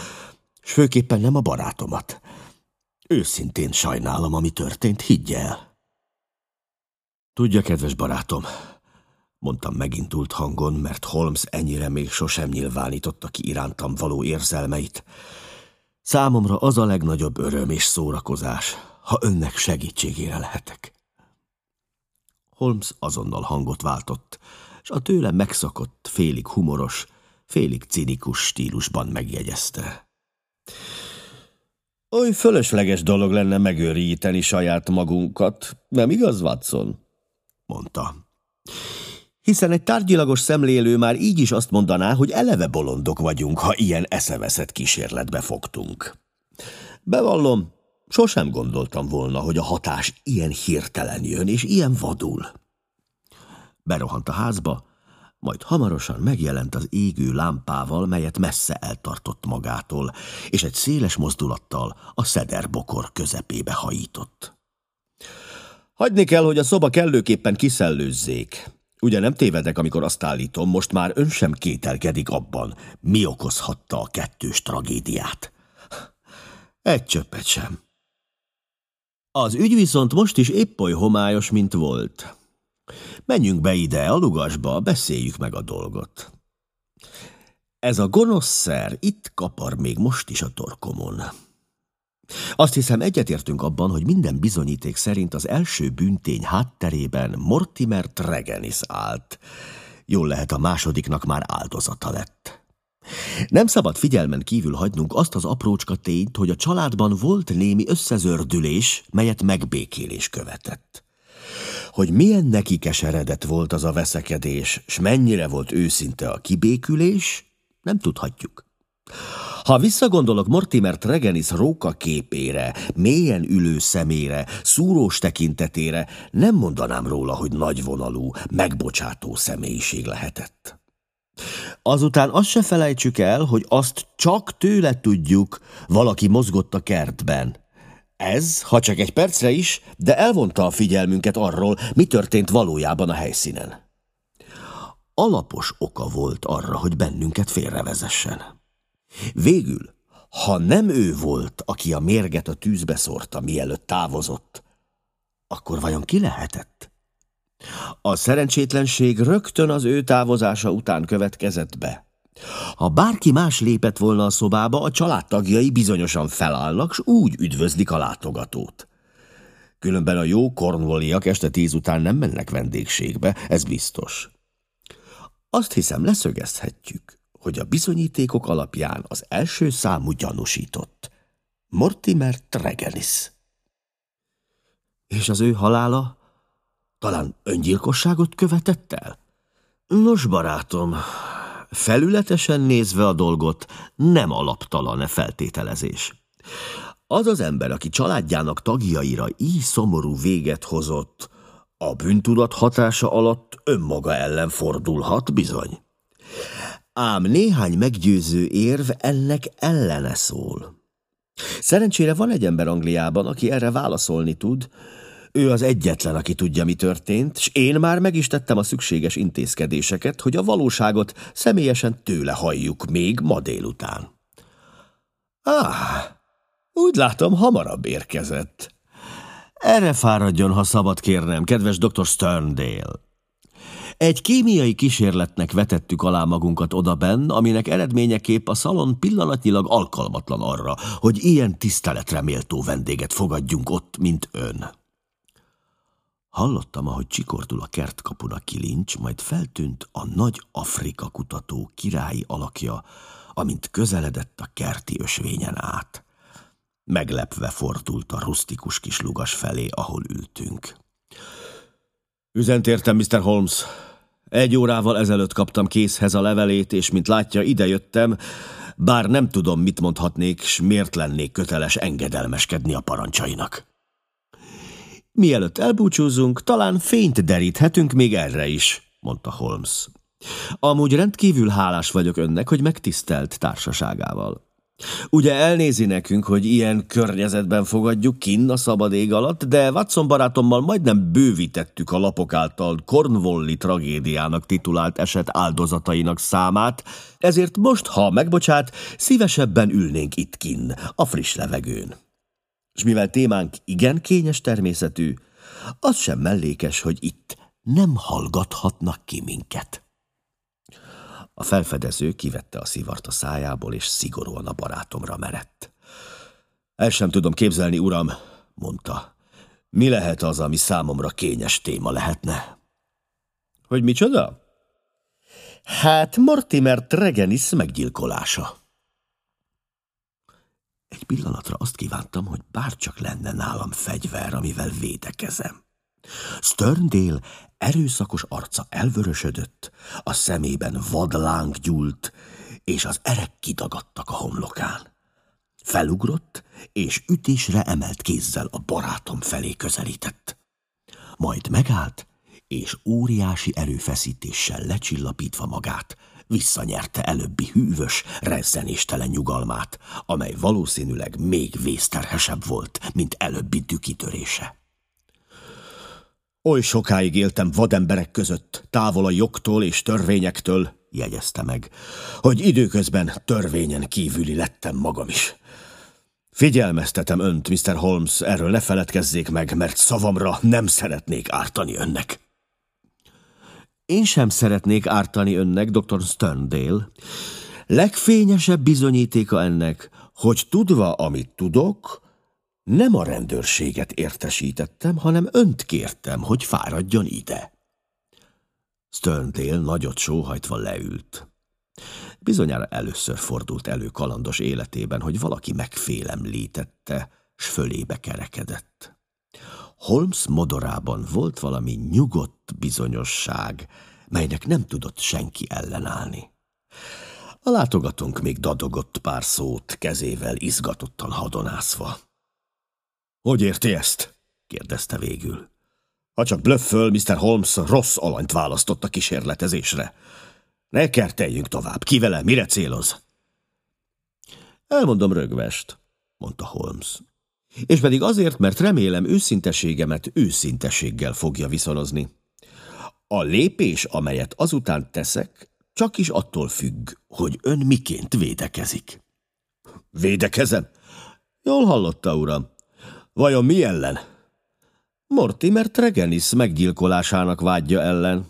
s főképpen nem a barátomat. Őszintén sajnálom, ami történt, higgye el. Tudja, kedves barátom, mondtam megindult hangon, mert Holmes ennyire még sosem nyilvánította ki irántam való érzelmeit. Számomra az a legnagyobb öröm és szórakozás, ha önnek segítségére lehetek. Holmes azonnal hangot váltott, és a tőle megszokott, félig humoros, félig cinikus stílusban megjegyezte. Oly fölösleges dolog lenne megőríteni saját magunkat, nem igaz, Watson? mondta hiszen egy tárgyilagos szemlélő már így is azt mondaná, hogy eleve bolondok vagyunk, ha ilyen eszeveszett kísérletbe fogtunk. Bevallom, sosem gondoltam volna, hogy a hatás ilyen hirtelen jön, és ilyen vadul. Berohant a házba, majd hamarosan megjelent az égő lámpával, melyet messze eltartott magától, és egy széles mozdulattal a szederbokor közepébe hajított. Hagyni kell, hogy a szoba kellőképpen kiszellőzzék, Ugye nem tévedek, amikor azt állítom, most már ön sem kételkedik abban, mi okozhatta a kettős tragédiát. Egy csöppet sem. Az ügy viszont most is épp oly homályos, mint volt. Menjünk be ide, a lugasba, beszéljük meg a dolgot. Ez a gonosz szer itt kapar még most is a torkomon. Azt hiszem egyetértünk abban, hogy minden bizonyíték szerint az első büntény hátterében Mortimer Tregenis állt. Jól lehet a másodiknak már áldozata lett. Nem szabad figyelmen kívül hagynunk azt az aprócska tényt, hogy a családban volt némi összezördülés, melyet megbékélés követett. Hogy milyen neki keseredett volt az a veszekedés, s mennyire volt őszinte a kibékülés, nem tudhatjuk. Ha visszagondolok Mortimer Tregenis róka képére, mélyen ülő szemére, szúrós tekintetére, nem mondanám róla, hogy nagyvonalú, megbocsátó személyiség lehetett. Azután azt se felejtsük el, hogy azt csak tőle tudjuk, valaki mozgott a kertben. Ez, ha csak egy percre is, de elvonta a figyelmünket arról, mi történt valójában a helyszínen. Alapos oka volt arra, hogy bennünket félrevezessen. Végül, ha nem ő volt, aki a mérget a tűzbe szórta, mielőtt távozott, akkor vajon ki lehetett? A szerencsétlenség rögtön az ő távozása után következett be. Ha bárki más lépett volna a szobába, a családtagjai bizonyosan felállnak, s úgy üdvözlik a látogatót. Különben a jó kornvoliak este tíz után nem mennek vendégségbe, ez biztos. Azt hiszem leszögezhetjük, hogy a bizonyítékok alapján az első számú gyanúsított. Mortimer Tregenis. És az ő halála talán öngyilkosságot követett el? Nos, barátom, felületesen nézve a dolgot, nem alaptalan-e feltételezés. Az az ember, aki családjának tagjaira így szomorú véget hozott, a bűntudat hatása alatt önmaga ellen fordulhat bizony. Ám néhány meggyőző érv ennek ellene szól. Szerencsére van egy ember Angliában, aki erre válaszolni tud, ő az egyetlen, aki tudja, mi történt, és én már meg is tettem a szükséges intézkedéseket, hogy a valóságot személyesen tőle halljuk még ma délután. Ah, úgy látom, hamarabb érkezett. Erre fáradjon, ha szabad kérnem, kedves dr. Sterndale. Egy kémiai kísérletnek vetettük alá magunkat odabenn, aminek eredményeképp a szalon pillanatnyilag alkalmatlan arra, hogy ilyen tiszteletre méltó vendéget fogadjunk ott, mint ön. Hallottam, ahogy csikortul a kertkapun a kilincs, majd feltűnt a nagy Afrika kutató királyi alakja, amint közeledett a kerti ösvényen át. Meglepve fordult a rustikus kis lugas felé, ahol ültünk. Üzent értem, Mr. Holmes. Egy órával ezelőtt kaptam készhez a levelét, és mint látja, idejöttem, bár nem tudom, mit mondhatnék, s miért lennék köteles engedelmeskedni a parancsainak. Mielőtt elbúcsúzunk, talán fényt deríthetünk még erre is, mondta Holmes. Amúgy rendkívül hálás vagyok önnek, hogy megtisztelt társaságával. Ugye elnézi nekünk, hogy ilyen környezetben fogadjuk kinn a szabad ég alatt, de Watson barátommal majdnem bővítettük a lapok által Cornwalli tragédiának titulált eset áldozatainak számát, ezért most, ha megbocsát, szívesebben ülnénk itt kinn, a friss levegőn. És mivel témánk igen kényes természetű, az sem mellékes, hogy itt nem hallgathatnak ki minket. A felfedező kivette a szivart a szájából, és szigorúan a barátomra merett. El sem tudom képzelni, uram, mondta. Mi lehet az, ami számomra kényes téma lehetne? Hogy micsoda? Hát Mortimer Tregenis meggyilkolása. Egy pillanatra azt kívántam, hogy bárcsak lenne nálam fegyver, amivel védekezem. Sterndale erőszakos arca elvörösödött, a szemében vadláng gyúlt, és az erek kidagadtak a homlokán. Felugrott, és ütésre emelt kézzel a barátom felé közelített. Majd megállt, és óriási erőfeszítéssel lecsillapítva magát, visszanyerte előbbi hűvös, rezzenéstelen nyugalmát, amely valószínűleg még vészterhesebb volt, mint előbbi dükitörése. Oly sokáig éltem vademberek között, távol a jogtól és törvényektől, jegyezte meg, hogy időközben törvényen kívüli lettem magam is. Figyelmeztetem önt, Mr. Holmes, erről ne feledkezzék meg, mert szavamra nem szeretnék ártani önnek. Én sem szeretnék ártani önnek, dr. Sterndale. Legfényesebb bizonyítéka ennek, hogy tudva, amit tudok, nem a rendőrséget értesítettem, hanem önt kértem, hogy fáradjon ide. Sterndale nagyot sóhajtva leült. Bizonyára először fordult elő kalandos életében, hogy valaki megfélemlítette, s fölébe kerekedett. Holmes modorában volt valami nyugodt bizonyosság, melynek nem tudott senki ellenállni. A látogatónk még dadogott pár szót, kezével izgatottan hadonászva. – Hogy érti ezt? – kérdezte végül. – Ha csak blöfföl, Mr. Holmes rossz alanyt választott a kísérletezésre. Ne kerteljünk tovább. Ki vele? Mire céloz? – Elmondom rögvest – mondta Holmes. És pedig azért, mert remélem őszinteségemet őszinteséggel fogja viszonozni. A lépés, amelyet azután teszek, csak is attól függ, hogy ön miként védekezik. Védekezem? Jól hallotta, uram. Vajon mi ellen? Mortimer Tregenis meggyilkolásának vágyja ellen.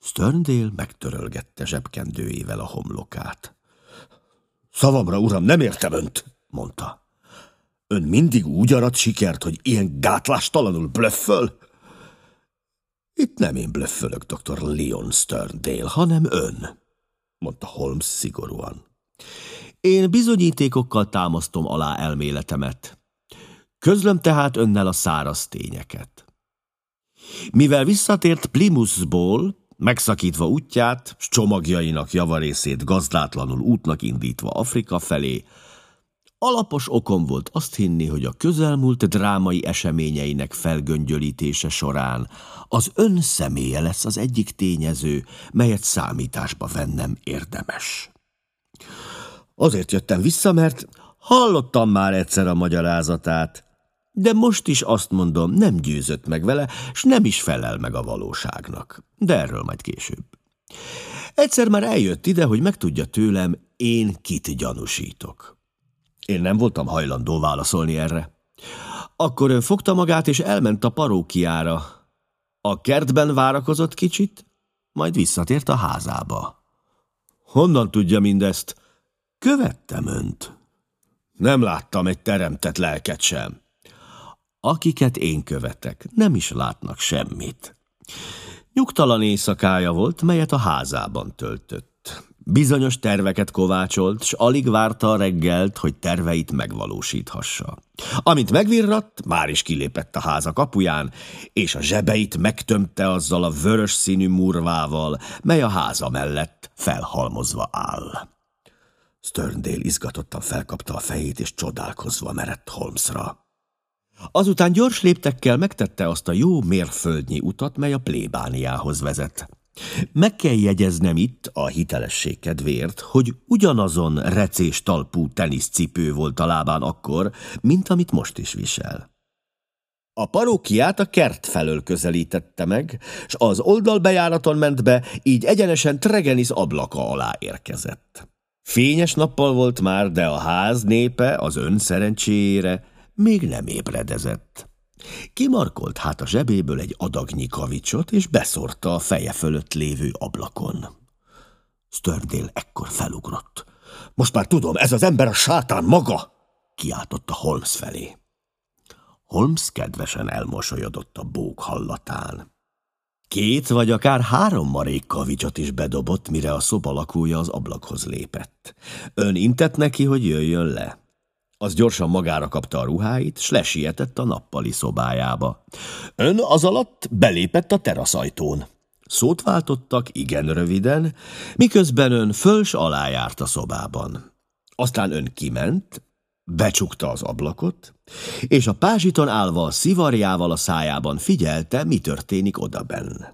Sterndale megtörölgette zsebkendőjével a homlokát. Szavamra, uram, nem értem önt, mondta. Ön mindig úgy arat sikert, hogy ilyen gátlástalanul blöfföl? Itt nem én blöffölök, dr. Leon Sterndale, hanem ön, mondta Holmes szigorúan. Én bizonyítékokkal támasztom alá elméletemet. Közlöm tehát önnel a száraz tényeket. Mivel visszatért Plymouthból, megszakítva útját, s csomagjainak javarészét gazdátlanul útnak indítva Afrika felé, Alapos okom volt azt hinni, hogy a közelmúlt drámai eseményeinek felgöngyölítése során az ön személye lesz az egyik tényező, melyet számításba vennem érdemes. Azért jöttem vissza, mert hallottam már egyszer a magyarázatát, de most is azt mondom, nem győzött meg vele, s nem is felel meg a valóságnak. De erről majd később. Egyszer már eljött ide, hogy megtudja tőlem, én kit gyanúsítok. Én nem voltam hajlandó válaszolni erre. Akkor ön fogta magát, és elment a parókiára. A kertben várakozott kicsit, majd visszatért a házába. Honnan tudja mindezt? Követtem önt. Nem láttam egy teremtett lelket sem. Akiket én követek, nem is látnak semmit. Nyugtalan éjszakája volt, melyet a házában töltött. Bizonyos terveket kovácsolt, s alig várta a reggelt, hogy terveit megvalósíthassa. Amint megvirratt, már is kilépett a háza kapuján, és a zsebeit megtömte azzal a vörös színű murvával, mely a háza mellett felhalmozva áll. Sterndale izgatottan felkapta a fejét, és csodálkozva merett Holmesra. Azután gyors léptekkel megtette azt a jó mérföldnyi utat, mely a plébániához vezet. Meg kell jegyeznem itt, a hitelesség kedvéért, hogy ugyanazon recés talpú teniszcipő volt a lábán akkor, mint amit most is visel. A parókiát a kert felől közelítette meg, s az oldalbejáraton ment be, így egyenesen Tregenis ablaka alá érkezett. Fényes nappal volt már, de a ház népe az ön szerencséjére még nem ébredezett. Kimarkolt hát a zsebéből egy adagnyi kavicsot, és beszorta a feje fölött lévő ablakon. Stördél ekkor felugrott. Most már tudom, ez az ember a sátán maga! kiáltotta Holmes felé. Holmes kedvesen elmosolyodott a bók hallatán. Két vagy akár három marék kavicsot is bedobott, mire a szoba lakója az ablakhoz lépett. Ön intett neki, hogy jöjjön le. Az gyorsan magára kapta a ruháit, s lesietett a nappali szobájába. Ön az alatt belépett a teraszajtón. Szót váltottak igen röviden, miközben ön föls alá járt a szobában. Aztán ön kiment, becsukta az ablakot, és a pázsiton állva a szivarjával a szájában figyelte, mi történik odabenn.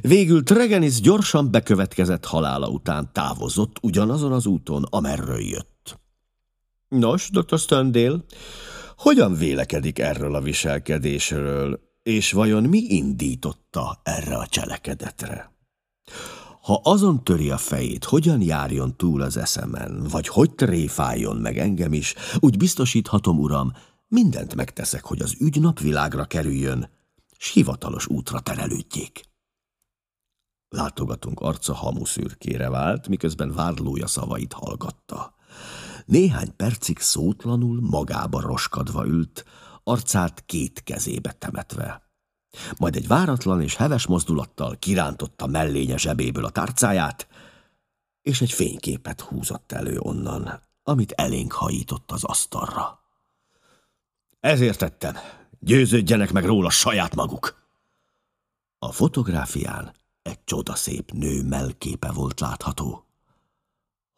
Végül Tregenis gyorsan bekövetkezett halála után távozott ugyanazon az úton, amerről jött. Nos, dr. Stöndél, hogyan vélekedik erről a viselkedésről, és vajon mi indította erre a cselekedetre? Ha azon töri a fejét, hogyan járjon túl az eszemen, vagy hogy tréfáljon meg engem is, úgy biztosíthatom, uram, mindent megteszek, hogy az ügy napvilágra kerüljön, s hivatalos útra terelődjék. Látogatunk arca hamuszürkére vált, miközben vádlója szavait hallgatta. Néhány percig szótlanul, magába roskadva ült, arcát két kezébe temetve. Majd egy váratlan és heves mozdulattal kirántotta mellénye zsebéből a tárcáját, és egy fényképet húzott elő onnan, amit elénk hajított az asztalra. Ezért tettem. Győződjenek meg róla saját maguk. A fotográfián egy csodaszép nő melképe volt látható.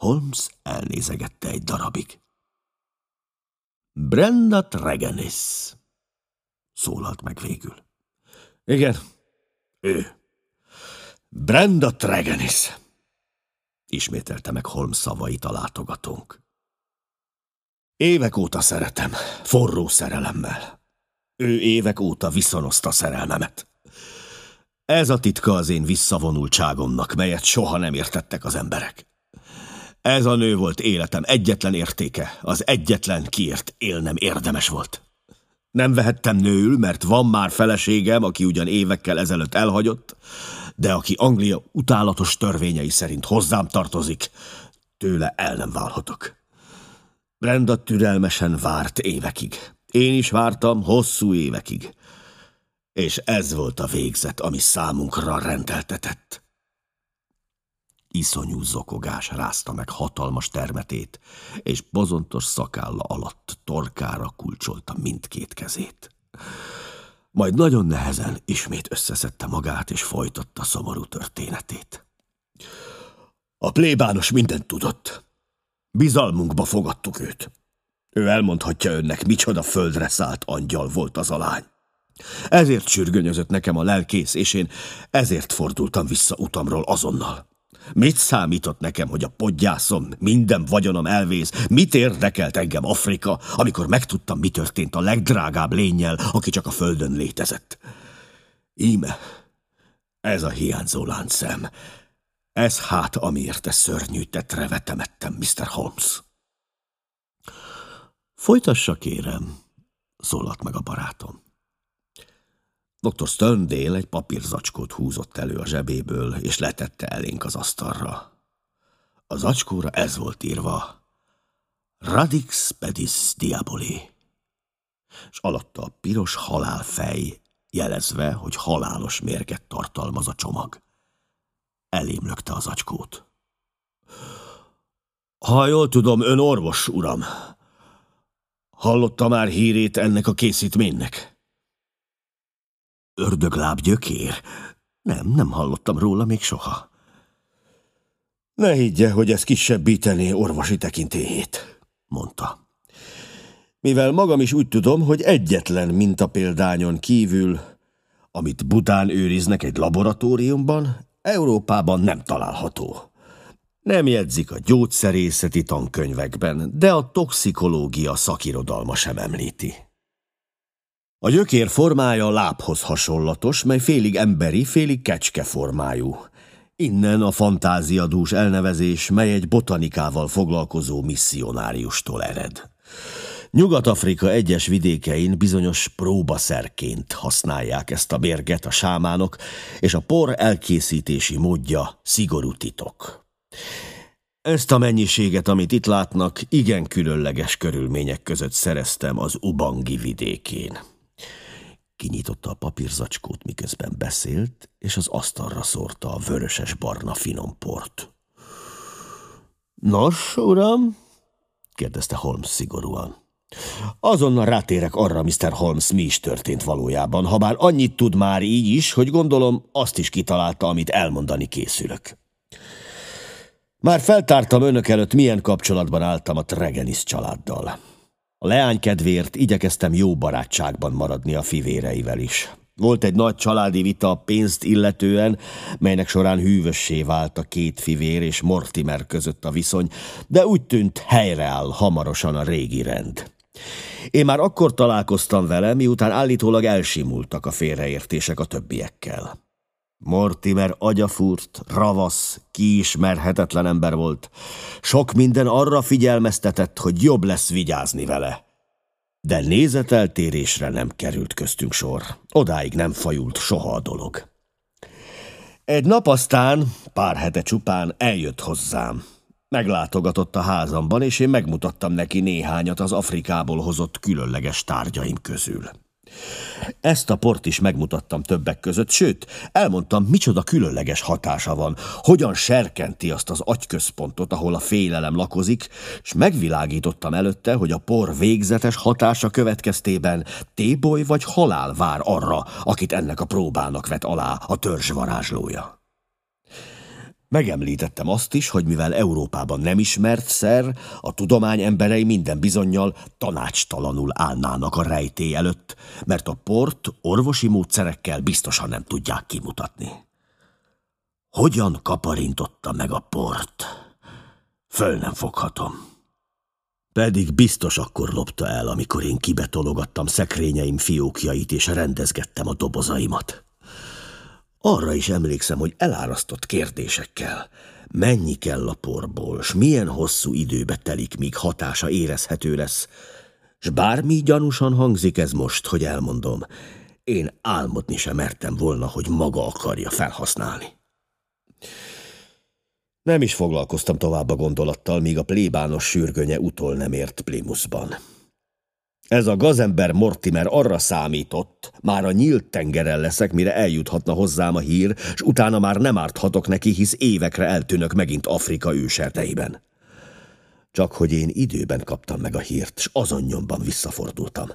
Holmes elnézegette egy darabig. Brenda Tregenis, szólalt meg végül. Igen, ő. Brenda Tregenis, ismételte meg Holmes szavait a látogatónk. Évek óta szeretem, forró szerelemmel. Ő évek óta viszonozta szerelmemet. Ez a titka az én visszavonultságomnak, melyet soha nem értettek az emberek. Ez a nő volt életem egyetlen értéke, az egyetlen, kiért élnem érdemes volt. Nem vehettem nőül, mert van már feleségem, aki ugyan évekkel ezelőtt elhagyott, de aki Anglia utálatos törvényei szerint hozzám tartozik, tőle el nem válhatok. Brenda türelmesen várt évekig. Én is vártam hosszú évekig. És ez volt a végzet, ami számunkra rendeltetett. Iszonyú zokogás rázta meg hatalmas termetét, és bozontos szakálla alatt torkára kulcsolta mindkét kezét. Majd nagyon nehezen ismét összeszedte magát, és folytatta szomorú történetét. A plébános mindent tudott. Bizalmunkba fogadtuk őt. Ő elmondhatja önnek, micsoda földre szállt angyal volt az a lány. Ezért sürgönyözött nekem a lelkész, és én ezért fordultam vissza utamról azonnal. Mit számított nekem, hogy a podgyászom, minden vagyonom elvész? Mit érdekelt engem Afrika, amikor megtudtam, mi történt a legdrágább lényel, aki csak a földön létezett? Íme, ez a hiányzó láncszem. Ez hát, amiért te szörnyű tetre vetemettem, Mr. Holmes. Folytassa, kérem, szólalt meg a barátom. Dr. Sterndale egy papírzacskót húzott elő a zsebéből, és letette elénk az asztalra. A zacskóra ez volt írva. Radix pedis diaboli. És alatta a piros halálfej, jelezve, hogy halálos mérget tartalmaz a csomag. Elém lökte az acskót. Ha jól tudom, ön orvos, uram. Hallotta már hírét ennek a készítménynek? Ördögláb gyökér? Nem, nem hallottam róla még soha. Ne higgye, hogy ez kisebbítené orvosi tekintélyét, mondta. Mivel magam is úgy tudom, hogy egyetlen mintapéldányon kívül, amit Budán őriznek egy laboratóriumban, Európában nem található. Nem jegyzik a gyógyszerészeti tankönyvekben, de a toxikológia szakirodalma sem említi. A gyökér formája lábhoz hasonlatos, mely félig emberi, félig kecske formájú. Innen a fantáziadús elnevezés, mely egy botanikával foglalkozó misszionáriustól ered. Nyugat-Afrika egyes vidékein bizonyos próbaszerként használják ezt a mérget a sámánok, és a por elkészítési módja szigorú titok. Ezt a mennyiséget, amit itt látnak, igen különleges körülmények között szereztem az Ubangi vidékén. Kinyitotta a papírzacskót, miközben beszélt, és az asztalra szórta a vöröses-barna finom port. Nos, uram? kérdezte Holmes szigorúan. Azonnal rátérek arra, Mr. Holmes, mi is történt valójában, ha bár annyit tud már így is, hogy gondolom azt is kitalálta, amit elmondani készülök. Már feltártam önök előtt, milyen kapcsolatban álltam a Tregenis családdal. Leány kedvéért igyekeztem jó barátságban maradni a fivéreivel is. Volt egy nagy családi vita a pénzt illetően, melynek során hűvössé vált a két fivér és Mortimer között a viszony, de úgy tűnt helyreáll hamarosan a régi rend. Én már akkor találkoztam vele, miután állítólag elsimultak a félreértések a többiekkel. Mortimer agyafúrt, ravasz, kiismerhetetlen ember volt. Sok minden arra figyelmeztetett, hogy jobb lesz vigyázni vele. De nézeteltérésre nem került köztünk sor. Odáig nem fajult soha a dolog. Egy nap aztán, pár hete csupán eljött hozzám. Meglátogatott a házamban, és én megmutattam neki néhányat az Afrikából hozott különleges tárgyaim közül. Ezt a port is megmutattam többek között, sőt, elmondtam, micsoda különleges hatása van, hogyan serkenti azt az agyközpontot, ahol a félelem lakozik, és megvilágítottam előtte, hogy a por végzetes hatása következtében téboly vagy halál vár arra, akit ennek a próbának vet alá a törzs varázslója. Megemlítettem azt is, hogy mivel Európában nem ismert szer, a tudomány emberei minden bizonyal tanácstalanul állnának a rejtély előtt, mert a port orvosi módszerekkel biztosan nem tudják kimutatni. Hogyan kaparintotta meg a port? Föl nem foghatom. Pedig biztos akkor lopta el, amikor én kibetologattam szekrényeim fiókjait és rendezgettem a dobozaimat. Arra is emlékszem, hogy elárasztott kérdésekkel. Mennyi kell a porból, s milyen hosszú időbe telik, míg hatása érezhető lesz. S bármi gyanúsan hangzik ez most, hogy elmondom, én álmodni sem mertem volna, hogy maga akarja felhasználni. Nem is foglalkoztam tovább a gondolattal, míg a plébános sürgönye utol nem ért Plimusban. Ez a gazember Mortimer arra számított, már a nyílt tengeren leszek, mire eljuthatna hozzám a hír, és utána már nem árthatok neki, hisz évekre eltűnök megint Afrika őserteiben. Csak hogy én időben kaptam meg a hírt, és azon nyomban visszafordultam.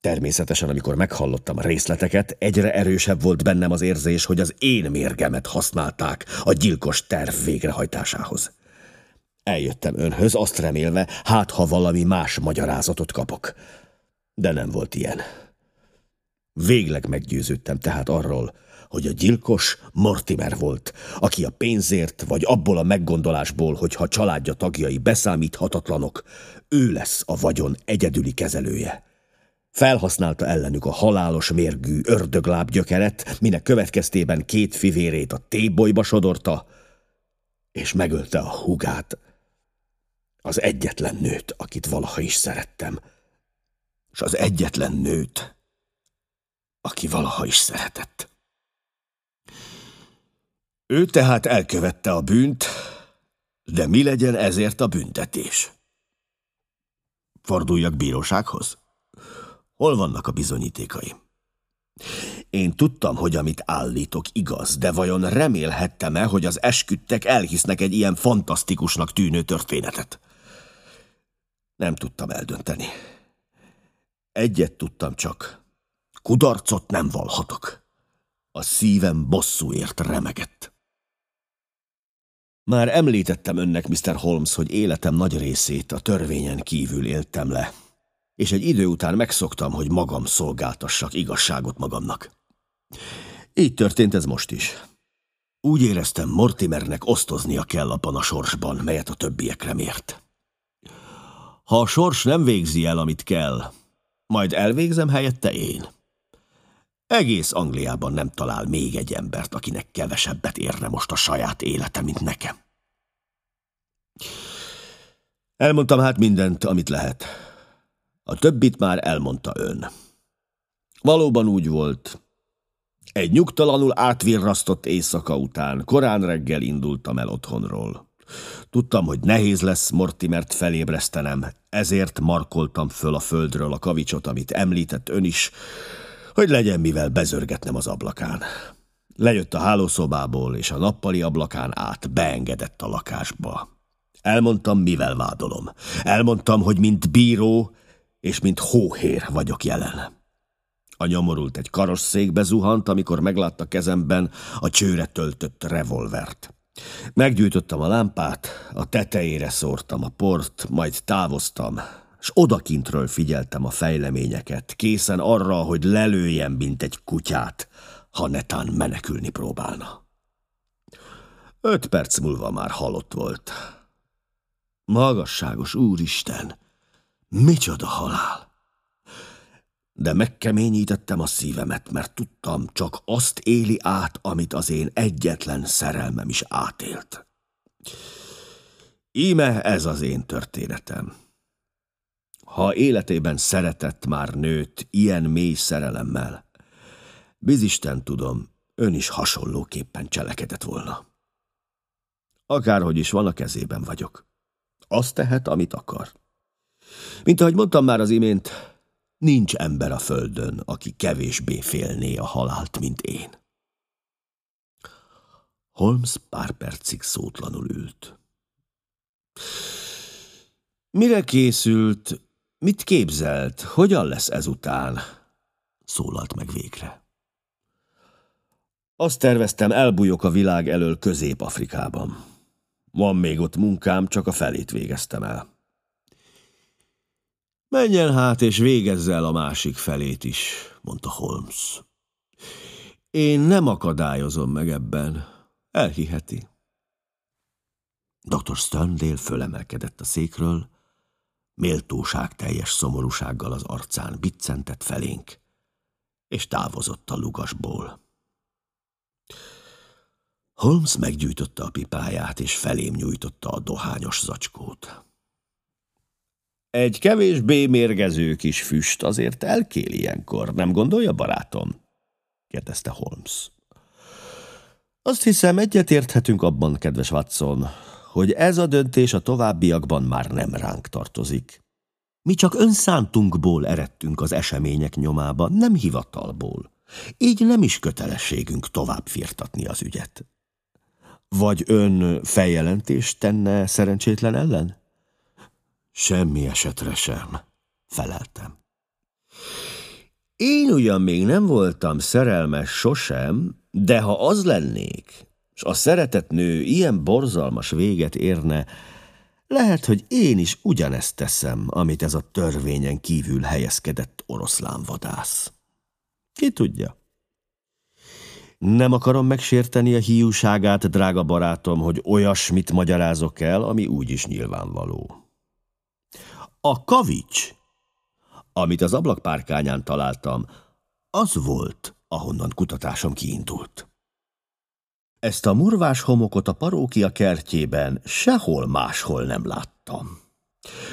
Természetesen, amikor meghallottam a részleteket, egyre erősebb volt bennem az érzés, hogy az én mérgemet használták a gyilkos terv végrehajtásához. Eljöttem önhöz, azt remélve, hát ha valami más magyarázatot kapok. De nem volt ilyen. Végleg meggyőződtem tehát arról, hogy a gyilkos Mortimer volt, aki a pénzért vagy abból a meggondolásból, hogy ha családja tagjai beszámíthatatlanok, ő lesz a vagyon egyedüli kezelője. Felhasználta ellenük a halálos mérgű ördöglábgyökeret, minek következtében két fivérét a tébolyba sodorta, és megölte a hugát, az egyetlen nőt, akit valaha is szerettem, és az egyetlen nőt, aki valaha is szeretett. Ő tehát elkövette a bűnt, de mi legyen ezért a büntetés? Forduljak bírósághoz? Hol vannak a bizonyítékaim? Én tudtam, hogy amit állítok igaz, de vajon remélhettem-e, hogy az esküdtek elhisznek egy ilyen fantasztikusnak tűnő történetet? Nem tudtam eldönteni. Egyet tudtam csak. Kudarcot nem valhatok. A szívem bosszúért remegett. Már említettem önnek, Mr. Holmes, hogy életem nagy részét a törvényen kívül éltem le, és egy idő után megszoktam, hogy magam szolgáltassak igazságot magamnak. Így történt ez most is. Úgy éreztem, Mortimernek osztoznia kell a sorsban, melyet a többiekre mért. Ha a sors nem végzi el, amit kell, majd elvégzem helyette én. Egész Angliában nem talál még egy embert, akinek kevesebbet érne most a saját élete, mint nekem. Elmondtam hát mindent, amit lehet. A többit már elmondta ön. Valóban úgy volt. Egy nyugtalanul átvirrasztott éjszaka után korán reggel indultam el otthonról. Tudtam, hogy nehéz lesz Mortimert felébresztenem, ezért markoltam föl a földről a kavicsot, amit említett ön is, hogy legyen mivel bezörgetnem az ablakán. Lejött a hálószobából, és a nappali ablakán át beengedett a lakásba. Elmondtam, mivel vádolom. Elmondtam, hogy mint bíró és mint hóhér vagyok jelen. A nyomorult egy karosszékbe zuhant, amikor meglátta kezemben a csőre töltött revolvert. Meggyújtottam a lámpát, a tetejére szórtam a port, majd távoztam, és odakintről figyeltem a fejleményeket, készen arra, hogy lelőjem, mint egy kutyát, ha netán menekülni próbálna. Öt perc múlva már halott volt. Magasságos úristen, micsoda halál! De megkeményítettem a szívemet, mert tudtam, csak azt éli át, amit az én egyetlen szerelmem is átélt. Íme ez az én történetem. Ha életében szeretett már nőt ilyen mély szerelemmel, bizisten tudom, ön is hasonlóképpen cselekedett volna. Akárhogy is van a kezében vagyok. Azt tehet, amit akar. Mint ahogy mondtam már az imént, Nincs ember a földön, aki kevésbé félné a halált, mint én. Holmes pár percig szótlanul ült. Mire készült, mit képzelt, hogyan lesz ezután? Szólalt meg végre. Azt terveztem, elbújok a világ elől Közép-Afrikában. Van még ott munkám, csak a felét végeztem el. Menjen hát, és végezze el a másik felét is, mondta Holmes. Én nem akadályozom meg ebben. Elhiheti. Dr. Sterndale fölemelkedett a székről, méltóság teljes szomorúsággal az arcán biccentett felénk, és távozott a lugasból. Holmes meggyújtotta a pipáját, és felém nyújtotta a dohányos zacskót. Egy kevésbé mérgező kis füst azért elkél ilyenkor, nem gondolja, barátom? kérdezte Holmes. Azt hiszem, egyetérthetünk abban, kedves Watson, hogy ez a döntés a továbbiakban már nem ránk tartozik. Mi csak önszántunkból eredtünk az események nyomába, nem hivatalból. Így nem is kötelességünk tovább firtatni az ügyet. Vagy ön feljelentést tenne szerencsétlen ellen? Semmi esetre sem, feleltem. Én ugyan még nem voltam szerelmes sosem, de ha az lennék, és a szeretett nő ilyen borzalmas véget érne, lehet, hogy én is ugyanezt teszem, amit ez a törvényen kívül helyezkedett oroszlán vadász. Ki tudja? Nem akarom megsérteni a hiúságát, drága barátom, hogy olyasmit magyarázok el, ami úgyis nyilvánvaló. A kavics, amit az ablakpárkányán találtam, az volt, ahonnan kutatásom kiindult. Ezt a murvás homokot a parókia kertjében sehol máshol nem láttam.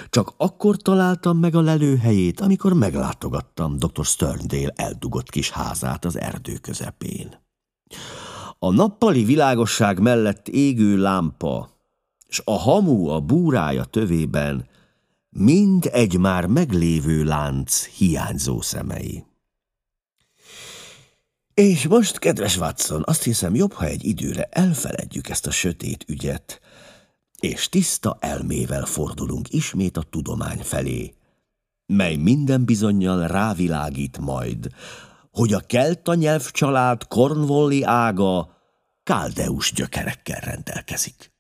Csak akkor találtam meg a lelőhelyét, amikor meglátogattam dr. Sterndale eldugott kis házát az erdő közepén. A nappali világosság mellett égő lámpa, és a hamu a búrája tövében mind egy már meglévő lánc hiányzó szemei. És most, kedves Watson, azt hiszem jobb, ha egy időre elfeledjük ezt a sötét ügyet, és tiszta elmével fordulunk ismét a tudomány felé, mely minden bizonyal rávilágít majd, hogy a kelta nyelvcsalád Cornwalli ága káldeus gyökerekkel rendelkezik.